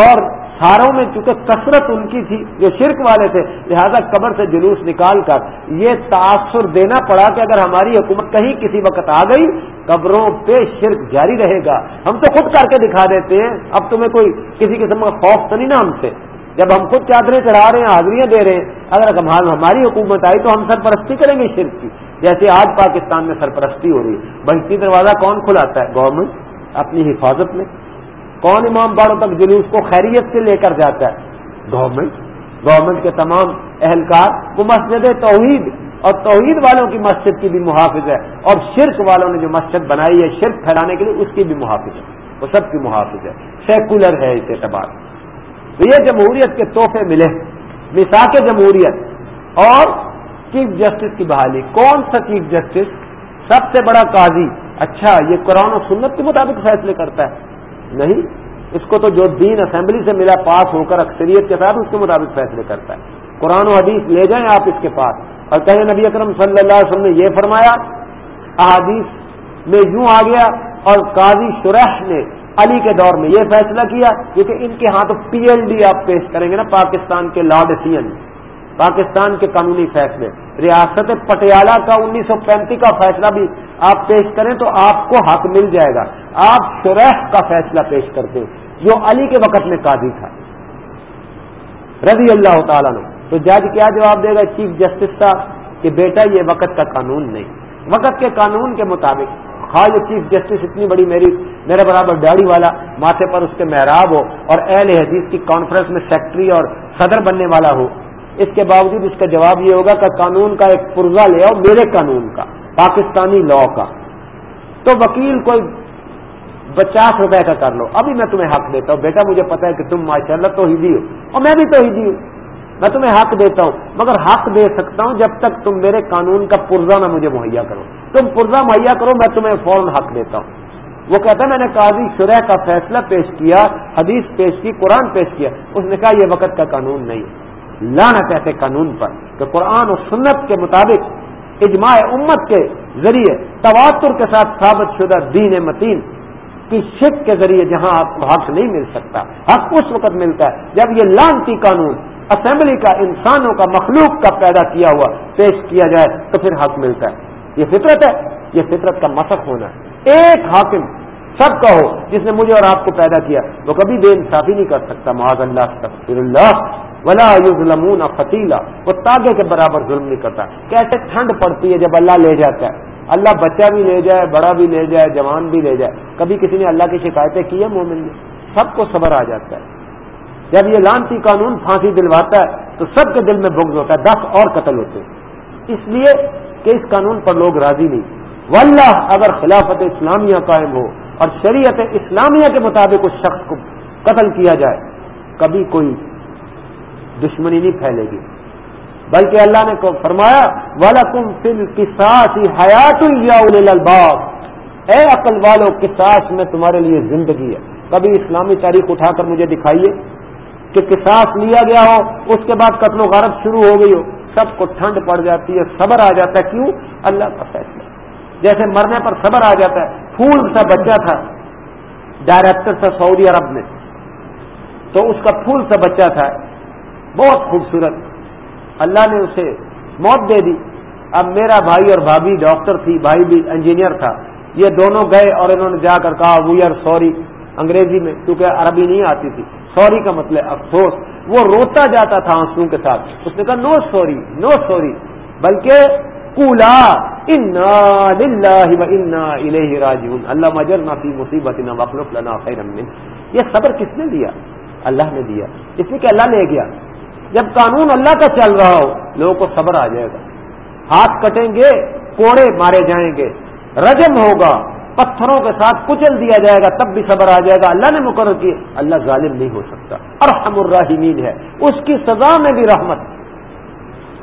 اور ساروں میں چونکہ کثرت ان کی تھی جو شرک والے تھے، لہذا قبر سے جلوس نکال کر یہ تاثر دینا پڑا کہ اگر ہماری حکومت کہیں کسی وقت آ گئی، قبروں پہ شرک جاری رہے گا۔ ہم تو خود کر کے دکھا دیتے ہیں۔ اب تمہیں کوئی کسی قسم کا خوف تو نہیں نا ہم سے؟ جب ہم خود چادریں چڑھا رہے ہیں، حاضریاں دے رہے ہیں، اگر ہماری حکومت آئی تو ہم سرپرستی کریں گے شرک کی۔ جیسے آج پاکستان میں سرپرستی ہو رہی ہے۔ بہتی دروازہ کون کھلاتا ہے؟ گورنمنٹ، اپنی حفاظت میں۔ کون امام باڑوں تک جلوس کو خیریت سے لے کر جاتا ہے؟ گورنمنٹ گورنمنٹ کے تمام اہلکار وہ مسجد توحید اور توحید والوں کی مسجد کی بھی محافظ ہے اور شرک والوں نے جو مسجد بنائی ہے شرک پھیلانے کے لیے اس کی بھی محافظ ہے وہ سب کی محافظ ہے سیکولر ہے اس اعتبار تو یہ جمہوریت کے تحفے ملے مساک جمہوریت اور چیف جسٹس کی بحالی۔ کون سا چیف جسٹس؟ سب سے بڑا قاضی اچھا یہ قرآن و سنت کے مطابق فیصلے کرتا ہے۔ نہیں، اس کو تو جو دین اسمبلی سے ملا، پاس ہو کر اکثریت کے ساتھ اس کے مطابق فیصلے کرتا ہے۔ قرآن و حدیث لے جائیں آپ اس کے پاس۔ اور کہیں نبی اکرم صلی اللہ علیہ وسلم نے یہ فرمایا، احادیث میں یوں آ گیا اور قاضی شرح نے علی کے دور میں یہ فیصلہ کیا، کیونکہ ان کے ہاں تو پی ایل ڈی آپ پیش کریں گے نا، پاکستان کے لارڈ سی پاکستان کے قانونی فیصلے۔ ریاست پٹیالہ کا انیس سو پینتیس کا فیصلہ بھی آپ پیش کریں تو آپ کو حق مل جائے گا۔ آپ شریح کا فیصلہ پیش کرتے جو علی کے وقت میں قاضی تھا۔ رضی اللہ تعالیٰ نے تو جج کیا جواب دے گا؟ چیف جسٹس کا کہ بیٹا، یہ وقت کا قانون نہیں۔ وقت کے قانون کے مطابق خواہ یہ چیف جسٹس اتنی بڑی میری، میرے برابر ڈاڑی والا ماتھے پر اس کے محراب ہو اور اہل حدیث کی کانفرنس میں سیکٹری اور صدر بننے والا ہو۔ اس کے باوجود اس کا جواب یہ ہوگا کہ قانون کا ایک پرزا لے آؤ، میرے قانون کا، پاکستانی لا کا۔ تو وکیل کوئی پچاس روپے کا کر لو، ابھی میں تمہیں حق دیتا ہوں۔ بیٹا، مجھے پتا ہے کہ تم ماشاء اللہ تو ہی ہو، اور میں بھی تو ہی ہوں۔ میں تمہیں حق دیتا ہوں، مگر حق دے سکتا ہوں جب تک تم میرے قانون کا پرزا نہ مجھے مہیا کرو۔ تم پرزا مہیا کرو، میں تمہیں فوراً حق دیتا ہوں۔ وہ کہتا ہے، میں نے قاضی شرح کا فیصلہ پیش کیا، حدیث پیش کی، قرآن پیش کیا۔ اس نے کہا، یہ وقت کا قانون نہیں۔ لانا کہتے قانون پر کہ قرآن و سنت کے مطابق اجماع امت کے ذریعے تواتر کے ساتھ ثابت شدہ دین متین کی شک کے ذریعے جہاں آپ کو حق نہیں مل سکتا، حق اس وقت ملتا ہے جب یہ لانتی قانون اسمبلی کا انسانوں کا مخلوق کا پیدا کیا ہوا پیش کیا جائے تو پھر حق ملتا ہے۔ یہ فطرت ہے، یہ فطرت کا مسق ہونا ہے۔ ایک حاکم سب کا ہو جس نے مجھے اور آپ کو پیدا کیا، وہ کبھی بے انصافی نہیں کر سکتا۔ معاذ اللہ اللہ۔ ولا یوزلمون فتیلا وہ تاگے کے برابر ظلم نہیں کرتا۔ کیسے ٹھنڈ پڑتی ہے جب اللہ لے جاتا ہے۔ اللہ بچہ بھی لے جائے، بڑا بھی لے جائے، جوان بھی لے جائے۔ کبھی کسی نے اللہ کی شکایتیں کی ہے مومن نے سب کو صبر آ جاتا ہے۔ جب یہ لانتی قانون پھانسی دلواتا ہے، تو سب کے دل میں بغض ہوتا ہے، دس اور قتل ہوتے ہیں۔ اس لیے کہ اس قانون پر لوگ راضی نہیں۔ واللہ، اگر خلافت اسلامیہ قائم ہو اور شریعت اسلامیہ کے مطابق اس شخص کو قتل کیا جائے، کبھی کوئی دشمنی نہیں پھیلے گی۔ بلکہ اللہ نے فرمایا والا تم فل کساس حیات الباب اے عقل والو کساس میں تمہارے لیے زندگی ہے۔ کبھی اسلامی تاریخ اٹھا کر مجھے دکھائیے کہ کساس لیا گیا ہو، اس کے بعد قتل و غارت شروع ہو گئی ہو۔ سب کو ٹھنڈ پڑ جاتی ہے، صبر آ جاتا ہے۔ کیوں؟ اللہ کا فیصلہ۔ جیسے مرنے پر صبر آ جاتا ہے، پھول سا بچہ تھا۔ ڈائریکٹر تھا سعودی عرب میں۔ تو اس کا پھول سا بچہ تھا۔ بہت خوبصورت۔ اللہ نے اسے موت دے دی۔ اب میرا بھائی اور بھابھی ڈاکٹر تھی، بھائی بھی انجینئر تھا۔ یہ دونوں گئے اور انہوں نے جا کر کہا وی آر سوری انگریزی میں، کیونکہ عربی نہیں آتی تھی۔ سوری کا مطلب افسوس۔ وہ روتا جاتا تھا آنسو کے ساتھ۔ اس نے کہا نو سوری نو سوری بلکہ کولا راجعون. اللہ مجر نہ مصیبت لنا خیر یہ صبر کس نے دیا؟ اللہ نے دیا۔ اس لیے کہ اللہ لے گیا۔ جب قانون اللہ کا چل رہا ہو، لوگوں کو صبر آ جائے گا۔ ہاتھ کٹیں گے، کوڑے مارے جائیں گے۔ رجم ہوگا، پتھروں کے ساتھ کچل دیا جائے گا، تب بھی صبر آ جائے گا۔ اللہ نے مقرر کی، اللہ ظالم نہیں ہو سکتا۔ اور ہم الراحمین ہے۔ اس کی سزا میں بھی رحمت۔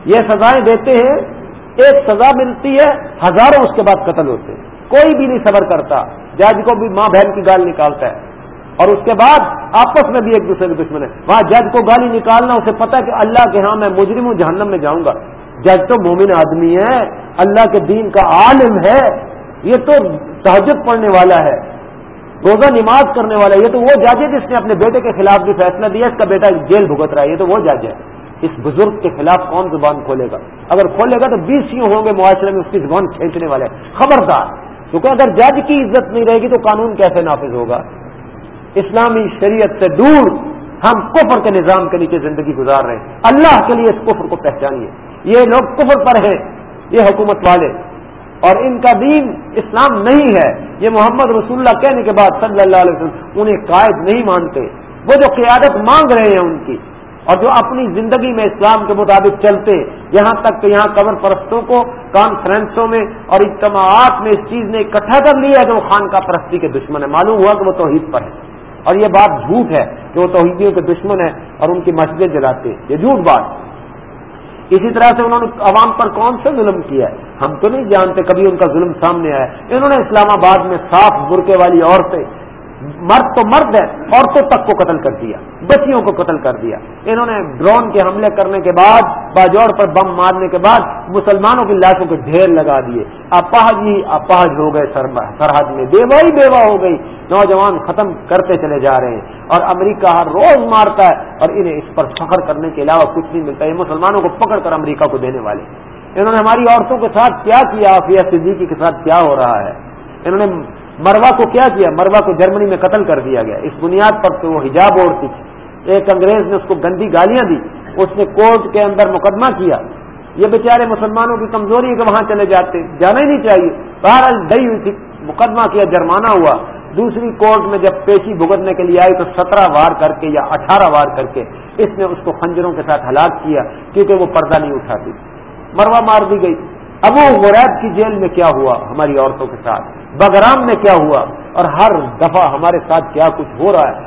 یہ سزائیں دیتے ہیں، ایک سزا ملتی ہے، ہزاروں اس کے بعد قتل ہوتے ہیں۔ کوئی بھی نہیں صبر کرتا۔ جج کو بھی ماں بہن کی گال نکالتا ہے۔ اور اس کے بعد آپس میں بھی ایک دوسرے کے دشمن ہے وہاں جج کو گالی نکالنا، اسے پتا کہ اللہ کے ہاں میں مجرم ہوں، جہنم میں جاؤں گا۔ جج تو مومن آدمی ہے، اللہ کے دین کا عالم ہے، یہ تو تحجد پڑھنے والا ہے، روزہ نماز کرنے والا ہے۔ یہ تو وہ جج ہے جس نے اپنے بیٹے کے خلاف بھی فیصلہ دیا، اس کا بیٹا جیل بھگت رہا ہے۔ یہ تو وہ جج ہے۔ اس بزرگ کے خلاف کون زبان کھولے گا؟ اگر کھولے گا تو بیس یوں ہوں گے معاشرے میں اس کی زبان کھینچنے والے۔ خبردار، کیونکہ اگر جج کی عزت نہیں رہے گی تو قانون کیسے نافذ ہوگا؟ اسلامی شریعت سے دور ہم کفر کے نظام کے نیچے زندگی گزار رہے ہیں۔ اللہ کے لیے اس کفر کو پہچانیے۔ یہ لوگ کفر پر ہیں، یہ حکومت والے۔ اور ان کا دین اسلام نہیں ہے۔ یہ محمد رسول اللہ کہنے کے بعد صلی اللہ علیہ وسلم انہیں قائد نہیں مانتے۔ وہ جو قیادت مانگ رہے ہیں ان کی، اور جو اپنی زندگی میں اسلام کے مطابق چلتے، یہاں تک کہ یہاں قبر پرستوں کو کانفرنسوں میں اور اجتماعات میں اس چیز نے اکٹھا کر لیا ہے کہ وہ خان کا پرستی کے دشمن ہے معلوم ہوا کہ وہ توحید پر ہے اور یہ بات جھوٹ ہے کہ وہ توحیدیوں کے دشمن ہے اور ان کی مسجدیں جلاتے یہ جھوٹ بات اسی طرح سے انہوں نے عوام پر کون سا ظلم کیا ہے؟ ہم تو نہیں جانتے، کبھی ان کا ظلم سامنے آیا۔ انہوں نے اسلام آباد میں صاف برقے والی عورتیں مرد تو مرد ہے، عورتوں تک کو قتل کر دیا، بچیوں کو قتل کر دیا۔ انہوں نے ڈرون کے حملے کرنے کے بعد، باجوڑ پر بم مارنے کے بعد مسلمانوں کی لاشوں کے ڈھیر لگا دیے۔ اپاہج ہی اپاہج ہو گئے سرحد میں۔ بیوہ ہی بیوہ ہو گئی۔ نوجوان ختم کرتے چلے جا رہے ہیں۔ اور امریکہ ہر روز مارتا ہے اور انہیں اس پر فخر کرنے کے علاوہ کچھ نہیں ملتا۔ یہ مسلمانوں کو پکڑ کر امریکہ کو دینے والے۔ انہوں نے ہماری عورتوں کے ساتھ کیا کیا آفیہ صدیقی کے ساتھ کیا ہو رہا ہے؟ انہوں نے مروا کو کیا کیا؟ مروا کو جرمنی میں قتل کر دیا گیا۔ اس بنیاد پر تو وہ حجاب اوڑھتی تھی۔ ایک انگریز نے اس کو گندی گالیاں دی۔ اس نے کورٹ کے اندر مقدمہ کیا۔ یہ بیچارے مسلمانوں کی کمزوری ہے کہ وہاں چلے جاتے۔ جانا ہی نہیں چاہیے۔ بہرحال دئی ہوئی تھی۔ مقدمہ کیا، جرمانہ ہوا۔ دوسری کورٹ میں جب پیشی بھگتنے کے لیے آئی تو سترہ وار کر کے یا اٹھارہ وار کر کے اس نے اس کو خنجروں کے ساتھ ہلاک کیا، کیونکہ وہ پردہ نہیں اٹھاتی۔ مروا مار دی گئی۔ ابو غریب کی جیل میں کیا ہوا ہماری عورتوں کے ساتھ؟ بگرام میں کیا ہوا؟ اور ہر دفعہ ہمارے ساتھ کیا کچھ ہو رہا ہے؟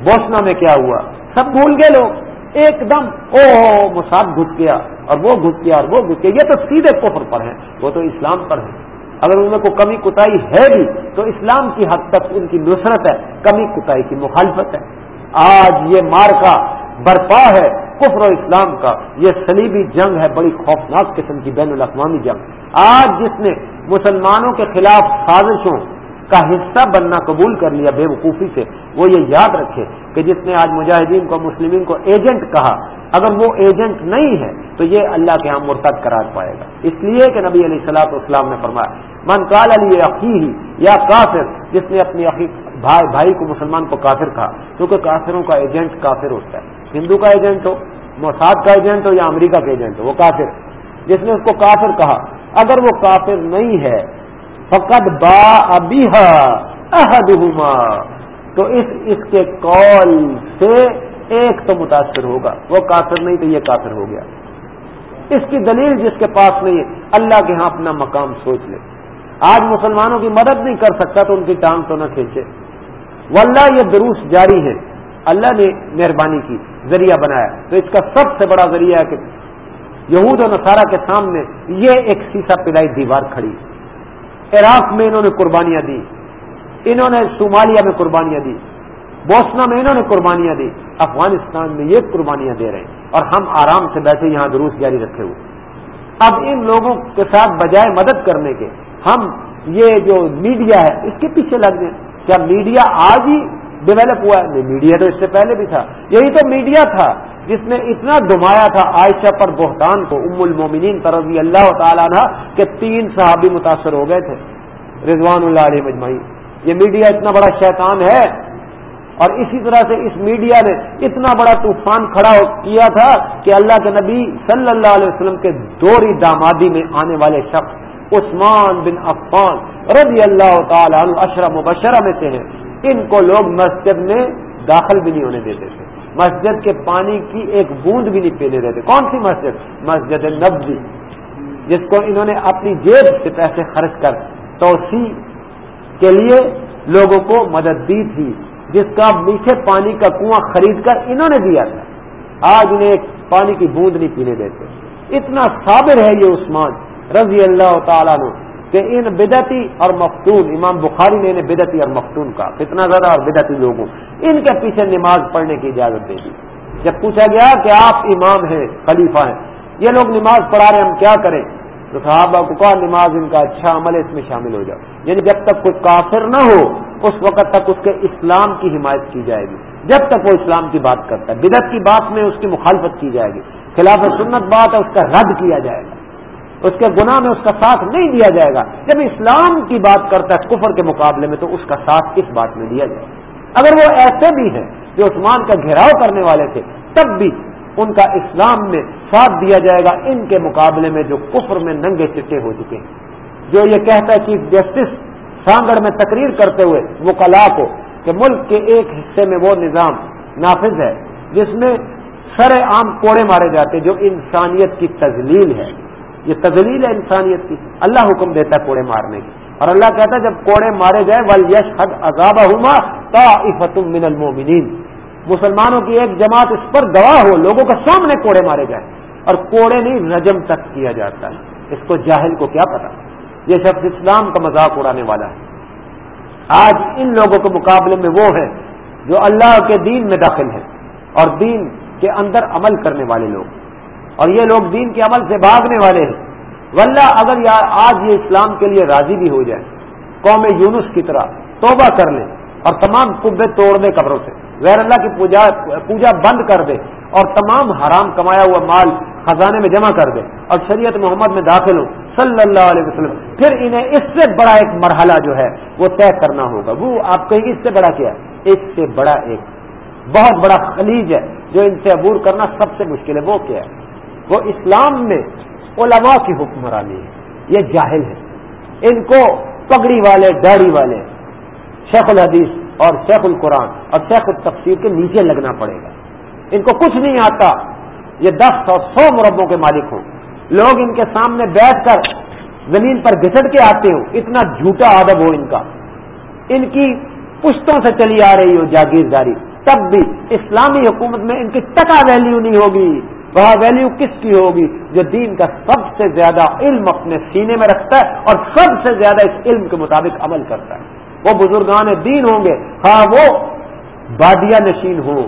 بوسنا میں کیا ہوا؟ سب بھول گئے لوگ۔ ایک دم، او مساد گھس گیا اور وہ گھس گیا اور وہ گھس گیا۔ یہ تو سیدھے کفر پر ہیں، وہ تو اسلام پر ہے اگر ان میں کوئی کمی کتائی ہے بھی، تو اسلام کی حد تک ان کی نصرت ہے، کمی کتائی کی مخالفت ہے۔ آج یہ مار کا برپا ہے کفر و اسلام کا۔ یہ سلیبی جنگ ہے، بڑی خوفناک قسم کی بین الاقوامی جنگ۔ آج جس نے مسلمانوں کے خلاف سازشوں کا حصہ بننا قبول کر لیا بے وقوفی سے، وہ یہ یاد رکھے کہ جس نے آج مجاہدین کو، مسلمین کو ایجنٹ کہا، اگر وہ ایجنٹ نہیں ہے تو یہ اللہ کے ہاں مرتد قرار پائے گا۔ اس لیے کہ نبی علیہ السلاط اسلام نے فرمایا، من کال علی عقی یا کافر جس نے اپنی بھائی بھائی کو مسلمان کو کافر کہا، کیونکہ کافروں کا ایجنٹ کافر ہوتا ہے۔ ہندو کا ایجنٹ ہو، موساد کا ایجنٹ ہو یا امریکہ کا ایجنٹ ہو، وہ کافر۔ جس نے اس کو کافر کہا، اگر وہ کافر نہیں ہے، فقط با ابھی احدہما، تو اس اس کے کال سے ایک تو متاثر ہوگا۔ وہ کافر نہیں تو یہ کافر ہو گیا۔ اس کی دلیل جس کے پاس نہیں ہے اللہ کے ہاں اپنا مقام سوچ لے۔ آج مسلمانوں کی مدد نہیں کر سکتا تو ان کی ٹانگ تو نہ کھینچے۔ واللہ یہ دروس جاری ہے اللہ نے مہربانی کی۔ ذریعہ بنایا۔ تو اس کا سب سے بڑا ذریعہ ہے کہ یہود و نصارہ کے سامنے یہ ایک سیسا پلائی دیوار کھڑی۔ عراق میں انہوں نے قربانیاں دی، انہوں نے صومالیہ میں قربانیاں دی بوسنا میں انہوں نے قربانیاں دی، افغانستان میں یہ قربانیاں دے رہے ہیں۔ اور ہم آرام سے بیٹھے یہاں دروس جاری رکھے ہوئے۔ اب ان لوگوں کے ساتھ بجائے مدد کرنے کے ہم یہ جو میڈیا ہے، اس کے پیچھے لگ جائیں۔ کیا میڈیا آج ہی ڈیولپ ہوا ہے۔ میڈیا تو اس سے پہلے بھی تھا۔ یہی تو میڈیا تھا جس نے اتنا دمایا تھا عائشہ پر بہتان کو، ام المومنین رضی اللہ تعالیٰ عنہ، کہ تین صحابی متاثر ہو گئے تھے۔ رضوان اللہ علیہ مجمعی یہ میڈیا اتنا بڑا شیطان ہے۔ اور اسی طرح سے اس میڈیا نے اتنا بڑا طوفان کھڑا کیا تھا کہ اللہ کے نبی صلی اللہ علیہ وسلم کے دوری دامادی میں آنے والے شخص عثمان بن عفان رضی اللہ تعالیٰ عنہ اشرم مبشرہ میں سے ہیں۔ ان کو لوگ مسجد میں داخل بھی نہیں ہونے دیتے تھے۔ مسجد کے پانی کی ایک بوند بھی نہیں پینے دیتے۔ کون سی مسجد؟ مسجد نبزی جس کو انہوں نے اپنی جیب سے پیسے خرچ کر توسیع کے لیے لوگوں کو مدد دی تھی، جس کا میٹھے پانی کا کنواں خرید کر انہوں نے دیا تھا۔ آج انہیں ایک پانی کی بوند نہیں پینے دیتے۔ اتنا صابر ہے یہ عثمان رضی اللہ تعالیٰ نے کہ ان بدتی اور مفتون، امام بخاری نے انہیں بدتی اور مفتون کا کتنا زیادہ اور بدتی لوگوں۔ ان کے پیچھے نماز پڑھنے کی اجازت دے دی۔ جب پوچھا گیا کہ آپ امام ہیں، خلیفہ ہیں، یہ لوگ نماز پڑھا رہے ہم کیا کریں؟ تو صحابہ کو کہا، نماز ان کا اچھا عمل ہے، اس میں شامل ہو جاؤ۔ یعنی جب تک کوئی کافر نہ ہو، اس وقت تک اس کے اسلام کی حمایت کی جائے گی۔ جب تک وہ اسلام کی بات کرتا ہے بدت کی بات میں اس کی مخالفت کی جائے گی۔ خلاف سنت بات ہے، اس کا رد کیا جائے گا۔ اس کے گناہ میں اس کا ساتھ نہیں دیا جائے گا۔ جب اسلام کی بات کرتا ہے کفر کے مقابلے میں تو اس کا ساتھ کس بات میں دیا جائے گا۔ اگر وہ ایسے بھی ہیں جو عثمان کا گھیراؤ کرنے والے تھے، تب بھی ان کا اسلام میں ساتھ دیا جائے گا ان کے مقابلے میں جو کفر میں ننگے چٹے ہو چکے ہیں۔ جو یہ کہتا ہے چیف جسٹس سانگڑ میں تقریر کرتے ہوئے وکلا کو کہ ملک کے ایک حصے میں وہ نظام نافذ ہے، جس میں سر عام کوڑے مارے جاتے جو انسانیت کی تزلیل ہے۔ یہ تزلیل ہے انسانیت کی۔ اللہ حکم دیتا ہے کوڑے مارنے کی۔ اور اللہ کہتا ہے جب کوڑے مارے جائے ول یش حد عذاب من المومنین مسلمانوں کی ایک جماعت اس پر گواہ ہو، لوگوں کا سامنے کوڑے مارے جائیں اور کوڑے نہیں رجم تک کیا جاتا ہے۔ اس کو جاہل کو کیا پتا؟ یہ شخص اسلام کا مذاق اڑانے والا ہے۔ آج ان لوگوں کے مقابلے میں وہ ہے جو اللہ کے دین میں داخل ہے اور دین کے اندر عمل کرنے والے لوگ۔ اور یہ لوگ دین کے عمل سے بھاگنے والے ہیں۔ واللہ، اگر آج یہ اسلام کے لیے راضی بھی ہو جائے، قوم یونس کی طرح توبہ کر لیں اور تمام کبے توڑ دے قبروں سے، غیر اللہ کی پوجا پوجا بند کر دے اور تمام حرام کمایا ہوا مال خزانے میں جمع کر دے اور شریعت محمد میں داخل ہو، صلی اللہ علیہ وسلم۔ پھر انہیں اس سے بڑا ایک مرحلہ جو ہے، وہ طے کرنا ہوگا۔ وہ آپ کہیں گے اس سے بڑا کیا ہے؟ اس سے بڑا ایک بہت بڑا خلیج ہے جو ان سے عبور کرنا سب سے مشکل ہے۔ وہ کیا ہے؟ وہ اسلام میں علماء کی حکمرانی ہے۔ یہ جاہل ہے۔ ان کو پگڑی والے ڈاڑی والے، شیخ الحدیث اور شیخ القرآن اور شیخ التفسیر کے نیچے لگنا پڑے گا۔ ان کو کچھ نہیں آتا۔ یہ دس اور سو مربوں کے مالک ہوں۔ لوگ ان کے سامنے بیٹھ کر زمین پر گھسٹ کے آتے ہوں۔ اتنا جھوٹا ادب ہو ان کا۔ ان کی پشتوں سے چلی آ رہی ہو جاگیرداری۔ تب بھی اسلامی حکومت میں ان کی ٹکا ویلیو نہیں ہوگی۔ وہاں ویلیو کس کی ہوگی جو دین کا سب سے زیادہ علم اپنے سینے میں رکھتا ہے اور سب سے زیادہ اس علم کے مطابق عمل کرتا ہے؟ وہ بزرگان دین ہوں گے۔ ہاں وہ بادیا نشین ہوں۔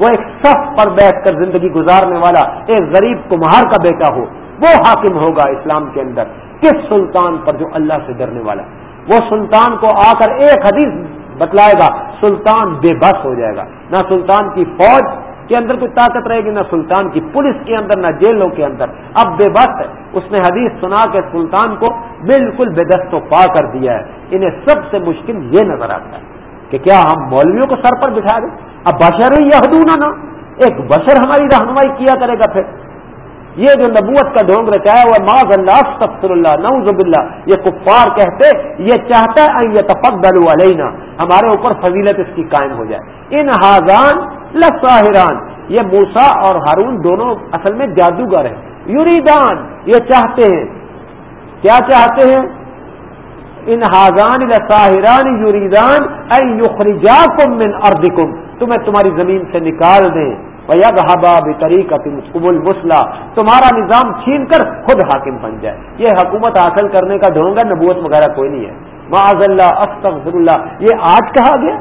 وہ ایک صف پر بیٹھ کر زندگی گزارنے والا ایک غریب کمہار کا بیٹا ہو۔ وہ حاکم ہوگا اسلام کے اندر۔ کس سلطان پر جو اللہ سے ڈرنے والا وہ سلطان کو آ کر ایک حدیث بتلائے گا، سلطان بے بس ہو جائے گا۔ نہ سلطان کی فوج کے اندر کوئی طاقت رہے گی، نہ سلطان کی، پولیس کے اندر، نہ جیلوں کے اندر۔ اب بے بس ہے اس نے حدیث سنا کے سلطان کو بالکل بے دست و پا کر دیا ہے۔ انہیں سب سے مشکل یہ نظر آتا ہے کہ کیا ہم مولویوں کو سر پر بٹھا دیں؟ اب بشر یہ نا ایک بشر ہماری رہنمائی کیا کرے گا پھر؟ یہ جو نبوت کا ڈھونگ رچایا وہ معذ اللہ سفر اللہ نعوذ باللہ یہ کفار کہتے، یہ چاہتا ہے یہ تفقل علینا ہمارے اوپر فضیلت اس کی قائم ہو جائے۔ ان حاضان لساہران یہ موسا اور ہارون دونوں اصل میں جادوگر ہیں۔ یوریدان یہ چاہتے ہیں۔ کیا چاہتے ہیں؟ ان حاضان لساہران یوریدان اے یخرجاکم من ارضکم تمہیں تمہاری زمین سے نکال دیں۔ قبول مسلح تمہارا نظام چھین کر خود حاکم بن جائے۔ یہ حکومت حاصل کرنے کا ڈھونگا نبوت وغیرہ کوئی نہیں ہے۔ معاذ اللہ استغفر اللہ یہ آج کہا گیا۔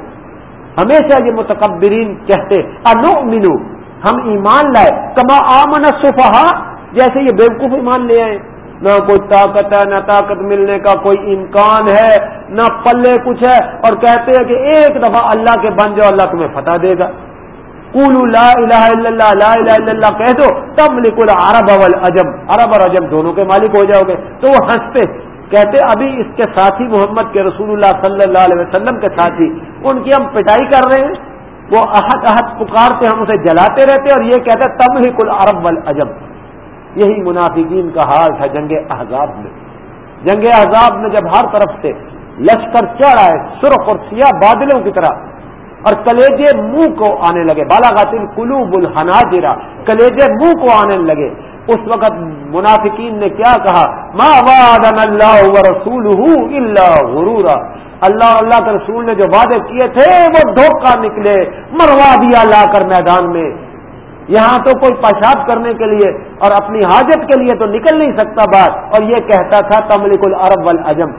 ہمیشہ یہ متقبرین کہتے انو ہم ایمان لائے۔ کما آمن صفحا جیسے یہ بیوقوف ایمان لے آئے۔ نہ کوئی طاقت ہے، نہ طاقت ملنے کا کوئی امکان ہے۔ نہ پلے کچھ ہے۔ اور کہتے ہیں کہ ایک دفعہ اللہ کے بن جاؤ، اللہ تمہیں فتح دے گا۔ لا الہ الا اللہ، لا الہ الا اللہ کہہ دو تب نکل عرب اول اجم عرب اور اجم دونوں کے مالک ہو جاؤ گے۔ تو وہ ہنستے، کہتے ابھی اس کے ساتھی محمد کے رسول اللہ صلی اللہ علیہ وسلم کے ساتھی، ان کی ہم پٹائی کر رہے ہیں۔ وہ احد احد پکارتے، ہم اسے جلاتے رہتے اور یہ کہتے تب ہی کل عرب اجم یہی منافقین کا حال تھا جنگ احزاب میں۔ جنگ احزاب میں جب ہر طرف سے لشکر چڑھ آئے سرخ اور سیاہ بادلوں کی طرح اور کلیجے منہ کو آنے لگے۔ بالا قاتل کلو بلحنا کلیجے منہ کو آنے لگے۔ اس وقت منافقین نے کیا کہا؟ ما وعدن اللہ رسول اللہ غرورا۔ اللہ اللہ کے رسول نے جو وعدے کیے تھے، وہ دھوکہ نکلے، مروا دیا لا کر میدان میں۔ یہاں تو کوئی پیشاب کرنے کے لیے اور اپنی حاجت کے لیے تو نکل نہیں سکتا بات۔ اور یہ کہتا تھا تملک العرب والعجم۔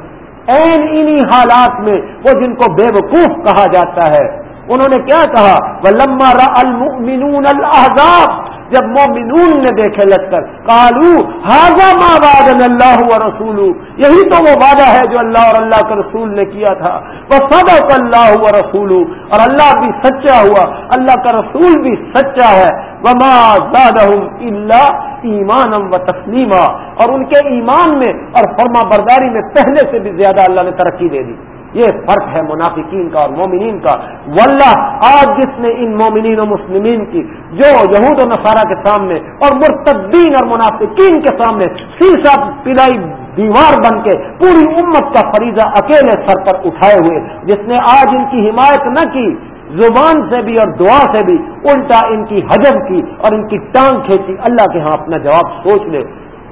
این انہی حالات میں وہ جن کو بے وقوف کہا جاتا ہے۔ انہوں نے کیا کہا؟ وہ لما المؤمنون الاحزاب جب مومنون نے دیکھے لگ کر کالو حاضا ماں واد اللہ و رسول یہی تو وہ وعدہ ہے جو اللہ اور اللہ کے رسول نے کیا تھا۔ وہ صدق اللہ و رسول اور اللہ بھی سچا ہوا، اللہ کا رسول بھی سچا ہے۔ وما زادهم الا ایمانم و تسلیمہ اور ان کے ایمان میں اور فرما برداری میں پہلے سے بھی زیادہ اللہ نے ترقی دے دی۔ یہ فرق ہے منافقین کا اور مومنین کا۔ واللہ، آج جس نے ان مومنین و مسلمین کی، جو یہود و نصارہ کے سامنے اور مرتدین اور منافقین کے سامنے سیسا پلائی دیوار بن کے پوری امت کا فریضہ اکیلے سر پر اٹھائے ہوئے، جس نے آج ان کی حمایت نہ کی، زبان سے بھی اور دعا سے بھی الٹا ان کی حجم کی اور ان کی ٹانگ کھینچی۔ اللہ کے ہاں اپنا جواب سوچ لے۔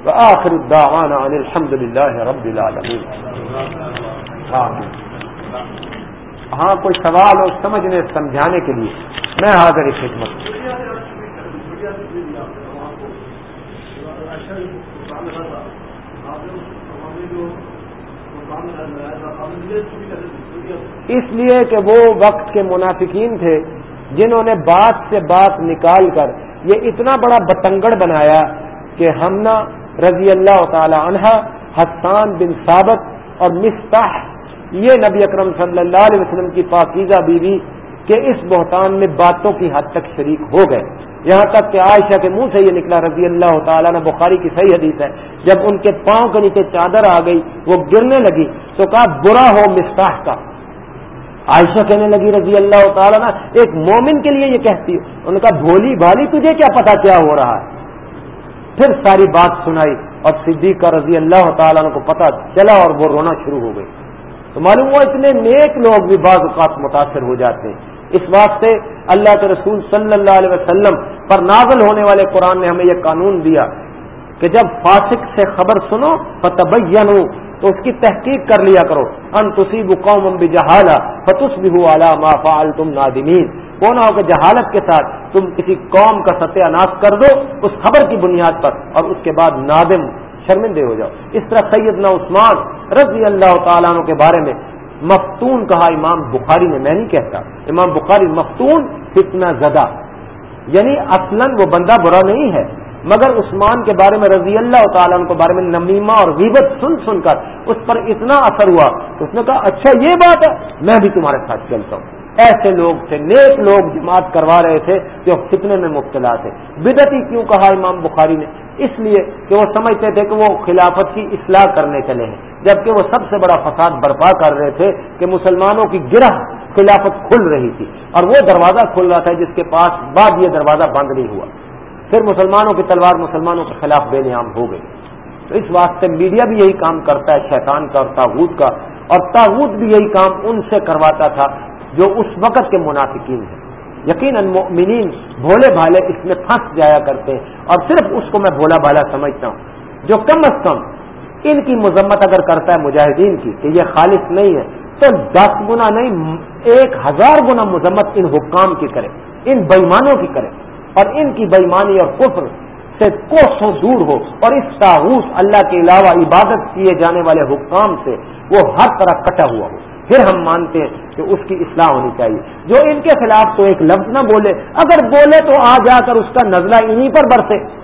آخر الدعوانا الحمد للہ رب العالمین۔ ہاں کوئی سوال ہو سمجھنے، سمجھانے کے لیے میں حاضر اس خدمت اس لیے کہ وہ وقت کے منافقین تھے جنہوں نے بات سے بات نکال کر یہ اتنا بڑا بتنگڑ بنایا کہ ہمنا رضی اللہ تعالی عنہ، حسان بن ثابت اور مستاح یہ نبی اکرم صلی اللہ علیہ وسلم کی پاکیزہ بیوی کہ اس بہتان میں باتوں کی حد تک شریک ہو گئے۔ یہاں تک کہ عائشہ کے منہ سے یہ نکلا، رضی اللہ تعالیٰ نے بخاری کی صحیح حدیث ہے۔ جب ان کے پاؤں کے نیچے چادر آ گئی، وہ گرنے لگی، تو کہا، برا ہو مستاح کا۔ عائشہ کہنے لگی، رضی اللہ تعالیٰ نا ایک مومن کے لیے یہ کہتی ان کا بھولی بھالی، تجھے کیا پتا کیا ہو رہا ہے؟ پھر ساری بات سنائی اور صدیق کا رضی اللہ تعالیٰ کو پتا چلا اور وہ رونا شروع ہو گئی۔ تو معلوم ہوا اتنے نیک لوگ بھی بعض اوقات متاثر ہو جاتے ہیں۔ اس واسطے اللہ کے رسول صلی اللہ علیہ وسلم پر نازل ہونے والے قرآن نے ہمیں یہ قانون دیا کہ جب فاسق سے خبر سنو فتب تو اس کی تحقیق کر لیا کرو۔ ان تصیب قوم بجہالا فتس بھی ما فعل تم نادمین۔ وہ نہ ہو کہ جہالت کے ساتھ تم کسی قوم کا ستیہ ناش کر دو، اس خبر کی بنیاد پر اور اس کے بعد نادم۔ شرمندے ہو جاؤ۔ اس طرح سیدنا عثمان رضی اللہ تعالیٰ عنہ کے بارے میں مفتون کہا امام بخاری نے، میں نہیں کہتا۔ امام بخاری مفتون فتنہ زدہ یعنی اصلاً وہ بندہ برا نہیں ہے۔ مگر عثمان کے بارے میں رضی اللہ تعالیٰ عنہ کے بارے میں نمیمہ اور غیبت سن سن کر اس پر اتنا اثر ہوا اس نے کہا اچھا یہ بات ہے، میں بھی تمہارے ساتھ چلتا ہوں۔ ایسے لوگ تھے، نیک لوگ جماعت کروا رہے تھے جو فتنے میں مبتلا تھے۔ بدتی کیوں کہا امام بخاری نے؟ اس لیے کہ وہ سمجھتے تھے کہ وہ خلافت کی اصلاح کرنے چلے ہیں، جبکہ وہ سب سے بڑا فساد برپا کر رہے تھے کہ مسلمانوں کی گرہ خلافت کھل رہی تھی۔ اور وہ دروازہ کھل رہا تھا جس کے پاس بعد یہ دروازہ بند نہیں ہوا۔ پھر مسلمانوں کی تلوار مسلمانوں کے خلاف بے نیام ہو گئی۔ تو اس واسطے میڈیا بھی یہی کام کرتا ہے، شیطان کا اور تاغوت کا۔ اور تاغوت بھی یہی کام ان سے کرواتا تھا جو اس وقت کے منافقین ہیں۔ یقیناً مؤمنین بھولے بھالے اس میں پھنس جایا کرتے ہیں۔ اور صرف اس کو میں بھولا بھالا سمجھتا ہوں۔ جو کم از کم ان کی مذمت اگر کرتا ہے مجاہدین کی کہ یہ خالص نہیں ہے، تو دس گنا نہیں، ایک ہزار گنا مذمت ان حکام کی کرے، ان بےمانوں کی کرے۔ اور ان کی بےمانی اور کفر سے کوسوں دور ہو۔ اور اس تاغوس اللہ کے علاوہ عبادت کیے جانے والے حکام سے وہ ہر طرح کٹا ہوا ہو۔ پھر ہم مانتے ہیں کہ اس کی اصلاح ہونی چاہیے۔ جو ان کے خلاف تو ایک لفظ نہ بولے، اگر بولے تو آ جا کر اس کا نزلہ انہی پر برسے۔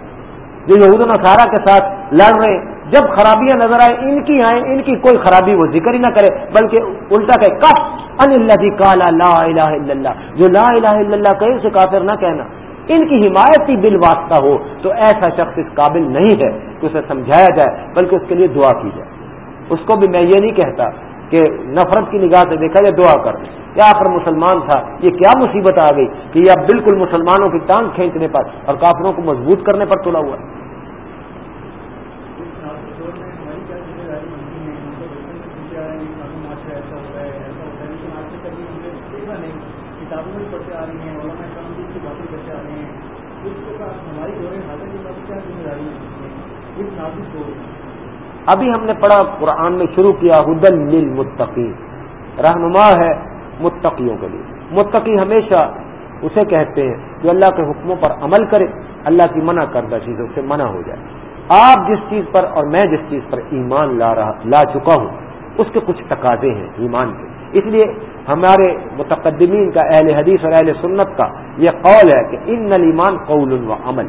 جو یہود نصارہ کے ساتھ لڑ رہے ہیں، جب خرابیاں نظر آئے ان کی آئیں، ان کی کوئی خرابی وہ ذکر ہی نہ کرے، بلکہ الٹا کہ کف ان اللہ کالا لا الہ الا اللہ جو لا الہ الا اللہ کہیں اسے کافر نہ کہنا۔ ان کی حمایتی بل واسطہ ہو، تو ایسا شخص اس قابل نہیں ہے کہ اسے سمجھایا جائے، بلکہ اس کے لیے دعا کی جائے۔ اس کو بھی میں یہ نہیں کہتا کہ نفرت کی نگاہ سے دیکھا جائے دعا کر دیں آخر مسلمان تھا، یہ کیا مصیبت آ گئی کہ یہ اب بالکل مسلمانوں کی ٹانگ کھینچنے پر اور کافروں کو مضبوط کرنے پر تلا ہوا ہے۔ ابھی ہم نے پڑھا قرآن میں شروع کیا ہدل للمتقین رہنما ہے متقیوں کے لیے۔ متقی ہمیشہ اسے کہتے ہیں جو اللہ کے حکموں پر عمل کرے، اللہ کی منع کردہ چیزوں سے منع ہو جائے۔ آپ جس چیز پر اور میں جس چیز پر ایمان لا رہا، لا چکا ہوں، اس کے کچھ تقاضے ہیں ایمان کے۔ اس لیے ہمارے متقدمین کا اہل حدیث اور اہل سنت کا یہ قول ہے کہ ان نل ایمان قول و عمل۔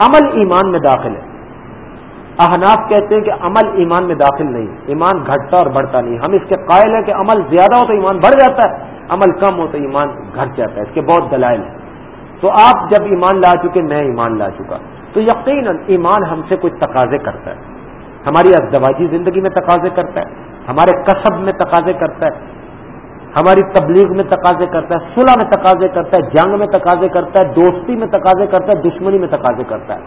عمل ایمان میں داخل ہے۔ احناف کہتے ہیں کہ عمل ایمان میں داخل نہیں، ایمان گھٹتا اور بڑھتا نہیں۔ ہم اس کے قائل ہیں کہ عمل زیادہ ہو تو ایمان بڑھ جاتا ہے، عمل کم ہو تو ایمان گھٹ جاتا ہے۔ اس کے بہت دلائل ہیں۔ تو آپ جب ایمان لا چکے، میں ایمان لا چکا۔ تو یقیناً ایمان ہم سے کچھ تقاضے کرتا ہے۔ ہماری ازدواجی زندگی میں تقاضے کرتا ہے، ہمارے کسب میں تقاضے کرتا ہے، ہماری تبلیغ میں تقاضے کرتا ہے، صلح میں تقاضے کرتا ہے، جنگ میں تقاضے کرتا ہے، دوستی میں تقاضے کرتا ہے، دشمنی میں تقاضے کرتا ہے۔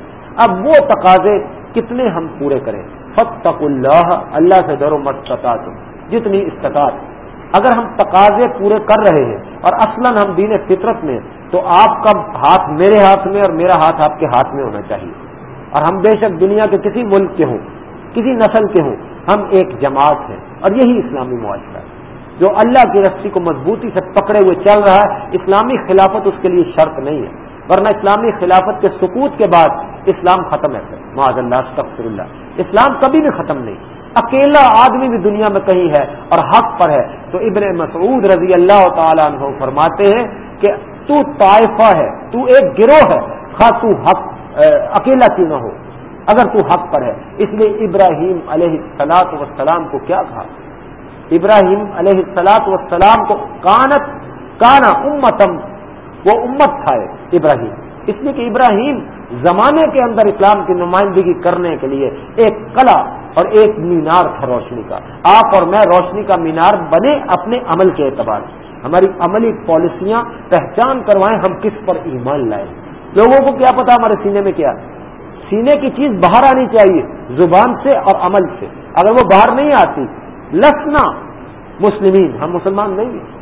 اب وہ تقاضے کتنے ہم پورے کریں۔ فتق اللہ اللہ سے ڈرو مستطاط جتنی استطاعت۔ اگر ہم تقاضے پورے کر رہے ہیں اور اصلاً ہم دین فطرت میں، تو آپ کا ہاتھ میرے ہاتھ میں اور میرا ہاتھ آپ کے ہاتھ میں ہونا چاہیے۔ اور ہم بے شک دنیا کے کسی ملک کے ہوں، کسی نسل کے ہوں، ہم ایک جماعت ہیں۔ اور یہی اسلامی معاشرہ ہے۔ جو اللہ کی رسی کو مضبوطی سے پکڑے ہوئے چل رہا ہے، اسلامی خلافت اس کے لیے شرط نہیں ہے۔ ورنہ اسلامی خلافت کے سکوت کے بعد اسلام ختم ہے معذ اللہ، استغفر اللہ. اسلام کبھی بھی ختم نہیں. اکیلا آدمی بھی دنیا میں کہیں ہے اور حق پر ہے، تو ابن مسعود رضی اللہ تعالیٰ عنہ فرماتے ہیں کہ تو طائفہ ہے، تو ایک گروہ ہے خا تو حق اکیلا کیوں نہ ہو؟ اگر تو حق پر ہے، اس لیے ابراہیم علیہ السلاط وسلام کو کیا کہا؟ ابراہیم علیہ السلاط وسلام کو کانت، کانا امتم، وہ امت تھا ابراہیم. اس لیے کہ ابراہیم زمانے کے اندر اسلام کی نمائندگی کرنے کے لیے ایک کلا اور ایک مینار تھا روشنی کا۔ آپ اور میں روشنی کا مینار بنے اپنے عمل کے اعتبار سے۔ ہماری عملی پالیسیاں پہچان کروائیں ہم کس پر ایمان لائیں۔ لوگوں کو کیا پتا ہمارے سینے میں کیا سینے کی چیز باہر آنی چاہیے، زبان سے اور عمل سے۔ اگر وہ باہر نہیں آتی، لسنا مسلمین، ہم مسلمان نہیں ہیں۔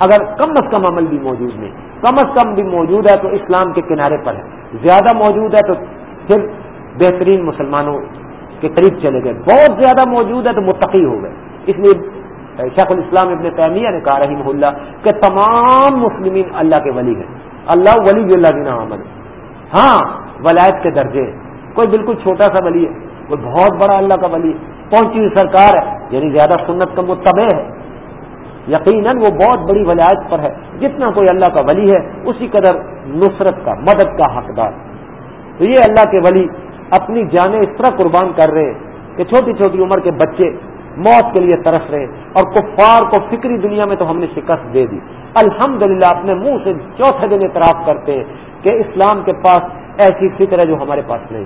اگر کم از کم عمل بھی موجود نہیں۔ کم از کم بھی موجود ہے تو اسلام کے کنارے پر ہے۔ زیادہ موجود ہے تو پھر بہترین مسلمانوں کے قریب چلے گئے۔ بہت زیادہ موجود ہے تو متقی ہو گئے۔ اس لیے شیخ الاسلام ابن تیمیہ نے کہا رحیم اللہ کہ تمام مسلمین اللہ کے ولی ہیں۔ اللہ ولی اللہ جی دینا عمل ہاں ولایت کے درجے۔ کوئی بالکل چھوٹا سا ولی ہے، کوئی بہت بڑا اللہ کا ولی پہنچی ہوئی سرکار ہے؟ یعنی زیادہ سنت کا متبع ہے۔ یقیناً وہ بہت بڑی ولایت پر ہے۔ جتنا کوئی اللہ کا ولی ہے، اسی قدر نصرت کا، مدد کا حقدار۔ تو یہ اللہ کے ولی اپنی جانیں اس طرح قربان کر رہے کہ چھوٹی چھوٹی عمر کے بچے موت کے لیے ترس رہے اور کفار کو فکری دنیا میں تو ہم نے شکست دے دی۔ الحمدللہ اپنے منہ سے چوتھے دن اعتراف کرتے ہیں کہ اسلام کے پاس ایسی فکر ہے جو ہمارے پاس نہیں۔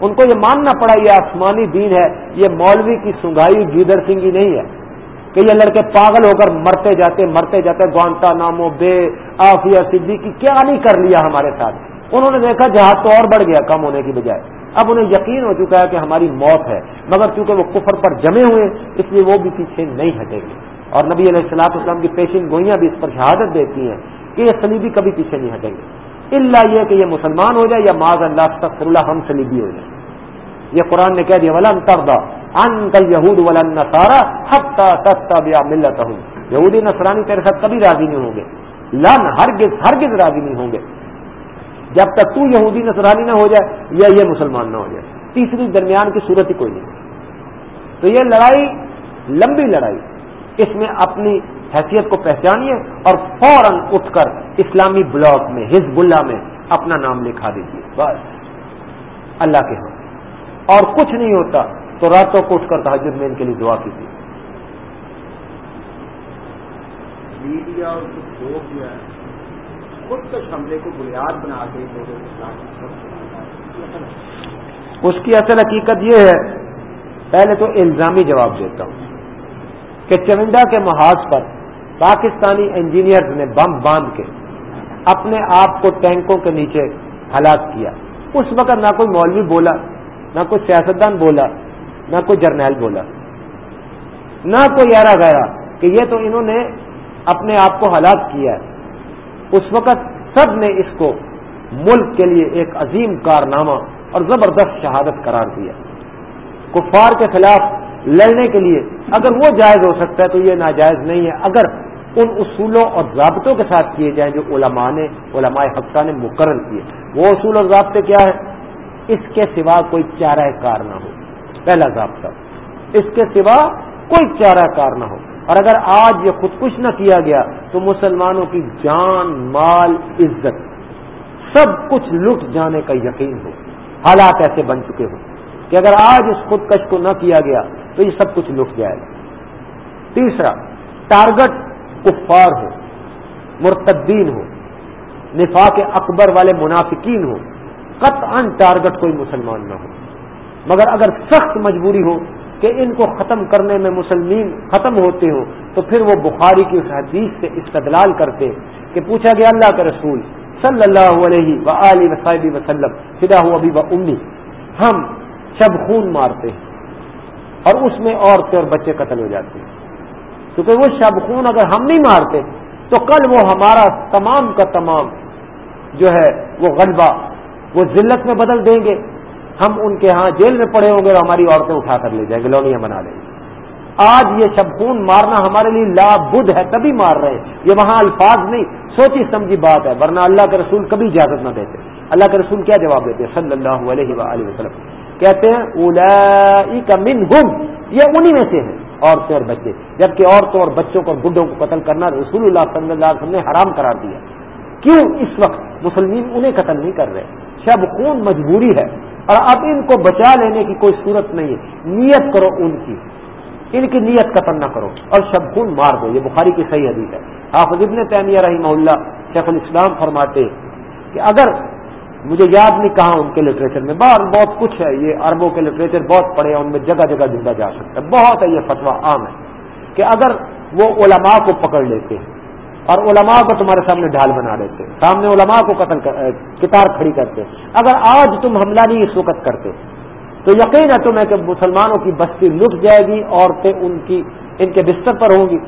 ان کو یہ ماننا پڑا، یہ آسمانی دین ہے، یہ مولوی کی سنگائی گیدر سنگھی نہیں ہے۔ کہ یہ لڑکے پاگل ہو کر مرتے جاتے مرتے جاتے گوانتا نامو بے آفیہ، صدیقی، کیا نہیں کر لیا ہمارے ساتھ؟ انہوں نے دیکھا جہاز تو اور بڑھ گیا کم ہونے کی بجائے۔ اب انہیں یقین ہو چکا ہے کہ ہماری موت ہے، مگر چونکہ وہ کفر پر جمے ہوئے، اس لیے وہ بھی پیچھے نہیں ہٹیں گے۔ اور نبی علیہ السلاط اسلام کی پیشین گوئیاں بھی اس پر شہادت دیتی ہیں کہ یہ سلیبی کبھی پیچھے نہیں ہٹیں گے۔ اللہ یہ کہ یہ مسلمان ہو جائے یا معذ اللہ تخر اللہ، ہم سلیبی ہو جائے یہ قرآن نے کہہ دیا، ولن تردا ان یہود ولن نسارا ہفتہ سستا بیا ہوں یہودی نسرانی تیرے ساتھ کبھی راضی نہیں ہوں گے۔ لن، ہرگز ہرگز راضی نہیں ہوں گے۔ جب تک تو یہودی نسرانی نہ ہو جائے یا یہ مسلمان نہ ہو جائے۔ تیسری درمیان کی صورت ہی کوئی نہیں۔ تو یہ لڑائی، لمبی لڑائی۔ اس میں اپنی حیثیت کو پہچانیے اور فوراً اٹھ کر اسلامی بلاک میں ہزب اللہ میں اپنا نام لکھا دیجیے۔ بس۔ اللہ کے ہاں۔ اور کچھ نہیں ہوتا۔ تو راتوں کو اٹھ کر تحجد میں ان کے لیے دعا جو ہے خود حملے کو بنیاد بنا کے اس کی اصل حقیقت یہ ہے پہلے تو الزامی جواب دیتا ہوں کہ چونڈا کے محاذ پر پاکستانی انجینئرز نے بم باندھ کے اپنے آپ کو ٹینکوں کے نیچے ہلاک کیا۔ اس وقت نہ کوئی مولوی بولا نہ کوئی سیاستدان بولا نہ کوئی جرنیل بولا، نہ کوئی ایرا گیا کہ یہ تو انہوں نے اپنے آپ کو ہلاک کیا ہے۔ اس وقت سب نے اس کو ملک کے لیے ایک عظیم کارنامہ اور زبردست شہادت قرار دیا۔ کفار کے خلاف لڑنے کے لیے اگر وہ جائز ہو سکتا ہے تو یہ ناجائز نہیں ہے۔ اگر ان اصولوں اور ضابطوں کے ساتھ کیے جائیں جو علماء نے، علماء حفصہ نے مقرر کیے، وہ اصول اور ضابطے کیا ہے اس کے سوا کوئی چارہ کار نہ ہو۔ پہلا ضابطہ اس کے سوا کوئی چارہ کار نہ ہو۔ اور اگر آج یہ خودکش نہ کیا گیا تو مسلمانوں کی جان، مال، عزت، سب کچھ لٹ جانے کا یقین ہو۔ حالات ایسے بن چکے ہوں کہ اگر آج اس خودکش کو نہ کیا گیا تو یہ سب کچھ لٹ جائے گا۔ تیسرا، ٹارگٹ کفار ہو، مرتدین ہو، نفاق اکبر والے منافقین ہو۔ قطعا ٹارگٹ کوئی مسلمان نہ ہو۔ مگر اگر سخت مجبوری ہو کہ ان کو ختم کرنے میں مسلمین ختم ہوتے ہو تو پھر وہ بخاری کی اس حدیث سے استدلال کرتے کہ پوچھا گیا اللہ کے رسول صلی اللہ علیہ و علیہ وسائب وسلم، فدا ہو ابھی و امی، ہم شب خون مارتے ہیں اور اس میں عورتیں اور بچے قتل ہو جاتے ہیں۔ کیونکہ وہ شب خون اگر ہم نہیں مارتے، تو کل وہ ہمارا تمام کا تمام جو ہے وہ غلبہ وہ ذلت میں بدل دیں گے۔ ہم ان کے ہاں جیل میں پڑے ہوں گے اور ہماری عورتیں اٹھا کر لے جائیں گے، لونیاں بنا لیں گے۔ آج یہ شب خون مارنا ہمارے لیے لا بدھ ہے، تبھی مار رہے ہیں۔ یہ وہاں الفاظ نہیں، سوچی سمجھی بات ہے، ورنہ اللہ کے رسول کبھی اجازت نہ دیتے۔ اللہ کے رسول کیا جواب دیتے صلی اللہ علیہ وآلہ وسلم۔ کہتے ہیں اولا کا من یہ انہی میں سے ہیں، عورتیں اور بچے۔ جبکہ عورتوں اور بچوں کو اور بڈھوں کو قتل کرنا رسول اللہ صلی اللہ علیہ وسلم نے حرام قرار دیا۔ کیوں اس وقت مسلمین انہیں قتل نہیں کر رہے؟ شب خون مجبوری ہے۔ اور اب ان کو بچا لینے کی کوئی صورت نہیں ہے۔ نیت کرو ان کی۔ ان کی نیت قتل نہ کرو۔ اور شب خون مار دو۔ یہ بخاری کی صحیح حدیث ہے۔ حافظ ابن تیمیہ رحمہ اللہ شیخ الاسلام فرماتے کہ اگر مجھے یاد نہیں کہا ان کے لٹریچر میں بہت بہت کچھ ہے۔ یہ عربوں کے لٹریچر بہت پڑے ہیں، ان میں جگہ جگہ ڈھونڈا جا سکتا ہے۔ بہت ہے، یہ فتویٰ عام ہے کہ اگر وہ علماء کو پکڑ لیتے ہیں اور علماء کو تمہارے سامنے ڈھال بنا دیتے سامنے علماء کو قتل کتار کھڑی کرتے۔ اگر آج تم حملہ نہیں اس وقت کرتے، تو یقین ہے تمہیں کہ مسلمانوں کی بستی لٹ جائے گی، عورتیں ان کی، ان کے بستر پر ہوں گی،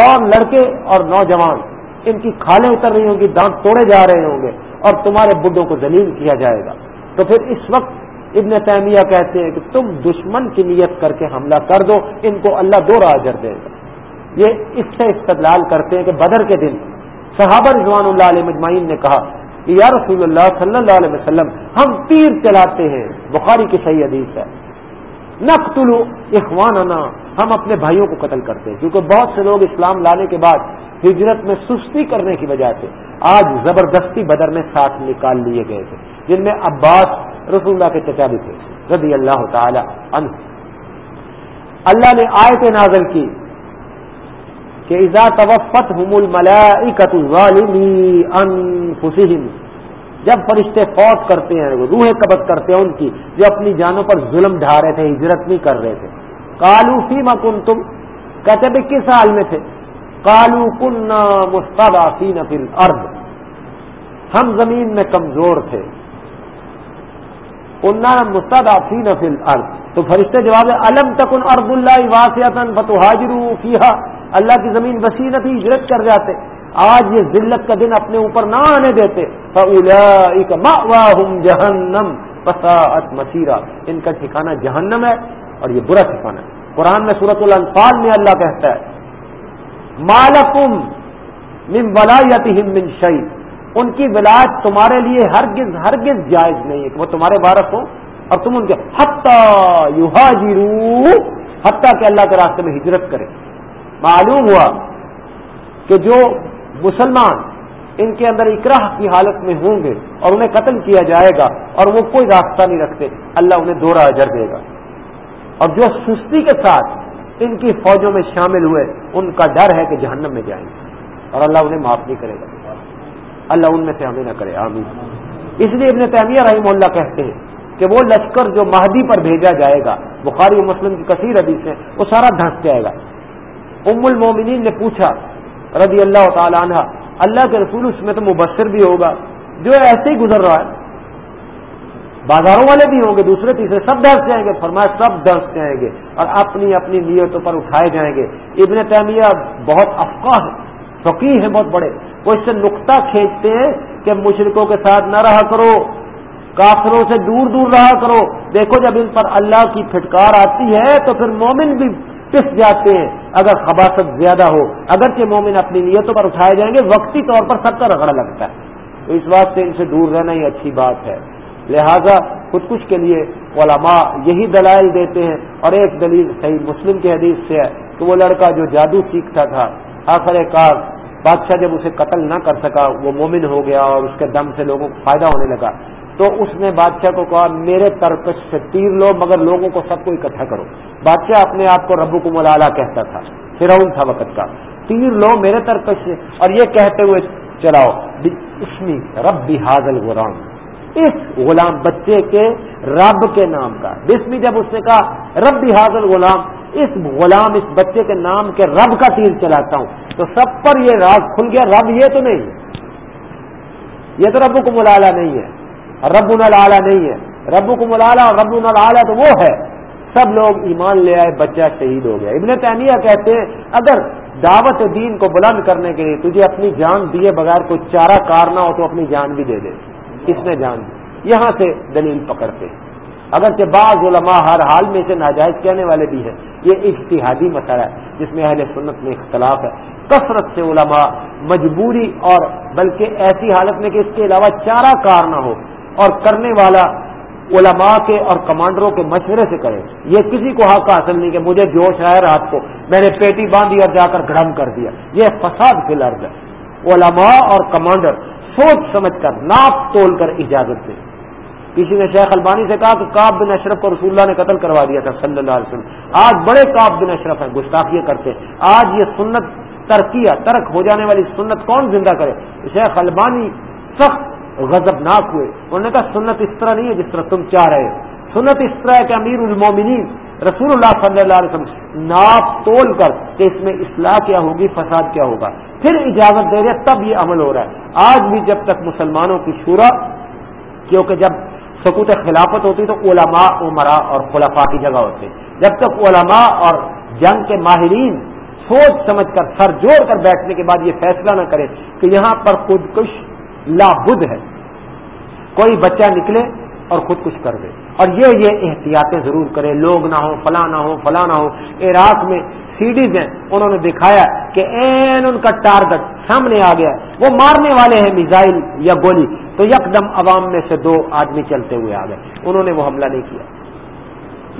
اور لڑکے اور نوجوان ان کی کھالیں اتر رہی ہوں گی، دانت توڑے جا رہے ہوں گے، اور تمہارے بڈوں کو ذلیل کیا جائے گا۔ تو پھر اس وقت ابن تیمیہ کہتے ہیں کہ تم دشمن کی نیت کر کے حملہ کر دو، ان کو اللہ دو راجر دے گا۔ یہ اس سے استدلال کرتے ہیں کہ بدر کے دن صحابہ رضوان اللہ علیہ مجمعین نے کہا کہ یا رسول اللہ صلی اللہ علیہ وسلم، ہم تیر چلاتے ہیں۔ بخاری کی صحیح حدیث ہے۔ نقتلو اخواننا، ہم اپنے بھائیوں کو قتل کرتے ہیں۔ کیونکہ بہت سے لوگ اسلام لانے کے بعد ہجرت میں سستی کرنے کی وجہ سے آج زبردستی بدر میں ساتھ نکال لیے گئے تھے، جن میں عباس رسول اللہ کے چچا بھی تھے، رضی اللہ تعالی عنہ۔ اللہ نے آیت نازل کی۔ کہ ایزا توفت ہم الملائکت ظالمی انفسہم، جب فرشتے فوت کرتے ہیں روح قبض کرتے ہیں ان کی، جو اپنی جانوں پر ظلم ڈھا رہے تھے، ہجرت نہیں کر رہے تھے۔ کالو فی کن تم کہتے بھائی کس حال میں تھے؟ کالو کنہ مستعفین فل ارد ہم زمین میں کمزور تھے۔ کنہ مستعفین فل ارد تو فرشتے جواب علم تکن ارد اللہ واسعتن فتو حاجر اللہ کی زمین وسیع نہ تھی، ہجرت کر جاتے۔ آج یہ ذلت کا دن اپنے اوپر نہ آنے دیتے۔ جہنم مسیرہ ان کا ٹھکانا جہنم ہے اور یہ برا ٹھکانا ہے۔ قرآن میں صورت الانفال میں اللہ کہتا ہے مالکم من ولایتہم من شعی ان کی ولایت تمہارے لیے ہرگز ہرگز جائز نہیں ہے کہ وہ تمہارے وارث ہوں۔ اور تم ان کے حتہ یوہاجرو حتیٰ کہ اللہ کے راستے میں ہجرت کرے معلوم ہوا کہ جو مسلمان ان کے اندر اکراہ کی حالت میں ہوں گے اور انہیں قتل کیا جائے گا اور وہ کوئی راستہ نہیں رکھتے، اللہ انہیں دورہ اجر دے گا۔ اور جو سستی کے ساتھ ان کی فوجوں میں شامل ہوئے، ان کا ڈر ہے کہ جہنم میں جائیں گے۔ اور اللہ انہیں معاف نہیں کرے گا۔ اللہ ان میں سے ہمیں نہ کرے۔ آمین۔ اس لیے ابن تعمیہ رحیم اللہ کہتے ہیں کہ وہ لشکر جو مہدی پر بھیجا جائے گا، بخاری مسلم کی کثیر حدیث ہے، وہ سارا دھنس جائے گا۔ ام المومنین نے پوچھا رضی اللہ تعالی عنہ، اللہ کے رسول اس میں تو مبصر بھی ہوگا، جو ایسے ہی گزر رہا ہے۔ بازاروں والے بھی ہوں گے، دوسرے، تیسرے، سب ڈرس جائیں گے، فرمایا سب ڈرس جائیں گے اور اپنی اپنی نیتوں پر اٹھائے جائیں گے۔ ابن تیمیہ بہت افقاہ ہے فقیر ہیں بہت بڑے۔ وہ اس سے نقطہ کھینچتے ہیں کہ مشرقوں کے ساتھ نہ رہا کرو، کافروں سے دور دور رہا کرو۔ دیکھو جب ان پر اللہ کی پھٹکار آتی ہے تو پھر مومن بھی پس جاتے ہیں؟ اگر خباست زیادہ ہو اگرچہ مومن اپنی نیتوں پر اٹھائے جائیں گے، وقتی طور پر سب کا رگڑا لگتا ہے۔ تو اس بات سے ان سے دور رہنا ہی اچھی بات ہے۔ لہذا خود کچھ کے لیے علماء یہی دلائل دیتے ہیں۔ اور ایک دلیل صحیح مسلم کی حدیث سے ہے کہ وہ لڑکا جو جادو سیکھتا تھا، آخر کار بادشاہ جب اسے قتل نہ کر سکا، وہ مومن ہو گیا اور اس کے دم سے لوگوں کو فائدہ ہونے لگا۔ تو اس نے بادشاہ کو کہا، میرے ترکش سے تیر لو، مگر لوگوں کو سب کو اکٹھا کرو. بادشاہ اپنے آپ کو ربو کو ملالا کہتا تھا، فرعون تھا وقت کا. تیر لو میرے ترکش سے اور یہ کہتے ہوئے چلاؤ. اسمی رب حاضل غلام. اس غلام بچے کے رب کے نام کا. بسمی جب اس نے کہا رب حاضل غلام، اس غلام اس بچے کے نام کے رب کا تیر چلاتا ہوں. تو سب پر یہ راز کھل گیا. رب یہ تو نہیں یہ تو رب کو ملالا نہیں ہے. رب العلا نہیں ہے۔ رب کو اور رب العلا تو وہ ہے۔ سب لوگ ایمان لے آئے، بچہ شہید ہو گیا۔ ابن تعمیہ کہتے ہیں، اگر دعوت دین کو بلند کرنے کے لیے تجھے اپنی جان دیے بغیر کوئی چارہ کار نہ ہو تو اپنی جان بھی دے دے۔ کس نے جان دی۔ یہاں سے دلیل پکڑتے ہیں۔ اگرچہ بعض علماء ہر حال میں سے ناجائز کہنے والے بھی ہیں۔ یہ اجتہادی مسئلہ ہے، جس میں اہل سنت میں اختلاف ہے۔ کثرت سے علماء مجبوری اور بلکہ ایسی حالت میں کہ اس کے علاوہ چارہ کار نہ ہو۔ اور کرنے والا علماء کے اور کمانڈروں کے مشورے سے کرے۔ یہ کسی کو حق حاصل نہیں کہ مجھے جوش آیا رات کو، میں نے پیٹی باندھی اور جا کر گڑم کر دیا۔ یہ فساد فی الارض ہے۔ علماء اور کمانڈر سوچ سمجھ کر ناپ تول کر اجازت دے۔ کسی نے شیخ البانی سے کہا کہ کاب بن اشرف کو رسول اللہ نے قتل کروا دیا تھا صلی اللہ علیہ وسلم۔ آج بڑے کاب بن اشرف ہیں گستاخیاں کرتے آج یہ سنت ترکیہ ترک ہو جانے والی سنت کون زندہ کرے؟ شیخ البانی سخت غضب ناک ہوئے۔ انہوں نے کہا، سنت اس طرح نہیں ہے جس طرح تم چاہ رہے سنت اس طرح ہے کہ امیر المومنین رسول اللہ صلی اللہ علیہ وسلم ناپ تول کر کہ اس میں اصلاح کیا ہوگی، فساد کیا ہوگا۔ پھر اجازت دے رہے، تب یہ عمل ہو رہا ہے۔ آج بھی جب تک مسلمانوں کی شورا، کیونکہ جب سکوت خلافت ہوتی تو علماء عمرا اور خلفاء کی جگہ ہوتے۔ جب تک علماء اور جنگ کے ماہرین سوچ سمجھ کر، سر جوڑ کر بیٹھنے کے بعد یہ فیصلہ نہ کرے کہ یہاں پر خودکش لابد ہے۔ کوئی بچہ نکلے اور خود کچھ کر دے۔ اور یہ یہ احتیاطیں ضرور کرے۔ لوگ نہ ہو فلاں نہ ہو فلاں نہ ہو عراق میں سیڈیز ہیں۔ انہوں نے دکھایا کہ این ان کا ٹارگٹ سامنے آ گیا۔ وہ مارنے والے ہیں میزائل یا گولی۔ تو یکدم عوام میں سے دو آدمی چلتے ہوئے آ گئے۔ انہوں نے وہ حملہ نہیں کیا۔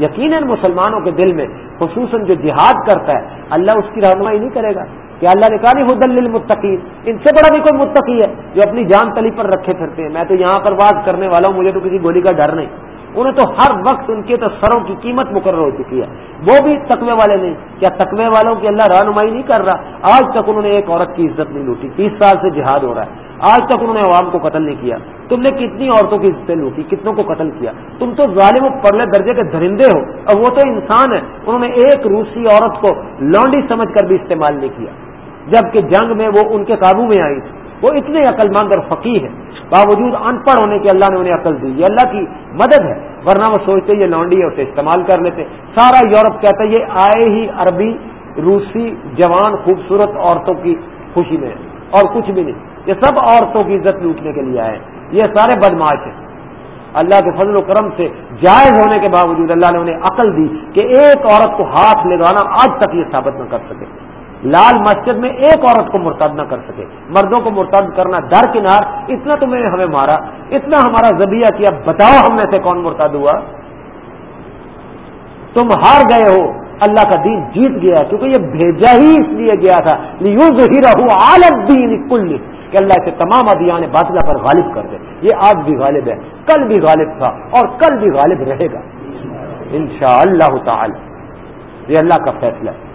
یقیناً مسلمانوں کے دل میں، خصوصاً جو جہاد کرتا ہے، اللہ اس کی رہنمائی نہیں کرے گا۔ کہ اللہ نے کہا نہیں حدل للمتقین، ان سے بڑا بھی کوئی متقی ہے جو اپنی جان تلی پر رکھے پھرتے ہیں۔ میں تو یہاں پر بات کرنے والا ہوں، مجھے تو کسی گولی کا ڈر نہیں۔ انہیں تو ہر وقت ان کے تو سروں کی قیمت مقرر ہو چکی ہے۔ وہ بھی تقوی والے نہیں۔ کیا تقوی والوں کی اللہ رہنمائی نہیں کر رہا؟ آج تک انہوں نے ایک عورت کی عزت نہیں لوٹی۔ تیس سال سے جہاد ہو رہا ہے۔ آج تک انہوں نے عوام کو قتل نہیں کیا۔ تم نے کتنی عورتوں کی عزتیں لوٹی، کتنوں کو قتل کیا؟ تم تو ظالم و پرلے درجے کے درندے ہو۔ اور وہ تو انسان ہے۔ انہوں نے ایک روسی عورت کو لانڈی سمجھ کر بھی استعمال نہیں کیا۔ جبکہ جنگ میں وہ ان کے قابو میں آئی۔ تھی وہ اتنے عقل مند اور فقی ہے باوجود ان پڑھ ہونے کے اللہ نے انہیں عقل دی۔ یہ اللہ کی مدد ہے۔ ورنہ وہ سوچتے یہ لانڈی ہے، اسے استعمال کر لیتے۔ سارا یورپ کہتا ہے، یہ آئے ہی عربی، روسی جوان خوبصورت عورتوں کی خوشی میں اور کچھ بھی نہیں۔ یہ سب عورتوں کی عزت لوٹنے کے لیے آئے۔ یہ سارے بدماش ہیں۔ اللہ کے فضل و کرم سے جائز ہونے کے باوجود اللہ نے انہیں عقل دی کہ ایک عورت کو ہاتھ لگانا آج تک یہ ثابت نہ کر سکے۔ لال مسجد میں ایک عورت کو مرتاد نہ کر سکے۔ مردوں کو مرتاد کرنا در کنار اتنا تم نے ہمیں مارا اتنا ہمارا زبیہ کیا، بتاؤ ہم میں سے کون مرتاد ہوا۔ تم ہار گئے ہو، اللہ کا دین جیت گیا، کیونکہ یہ بھیجا ہی اس لیے گیا تھا۔ ہی رہو عالم دین کل کہ اللہ سے تمام ادیان باطلا پر غالب کر دے۔ یہ آج بھی غالب ہے، کل بھی غالب تھا اور کل بھی غالب رہے گا۔ ان شاء اللہ تعالی، یہ اللہ کا فیصلہ ہے۔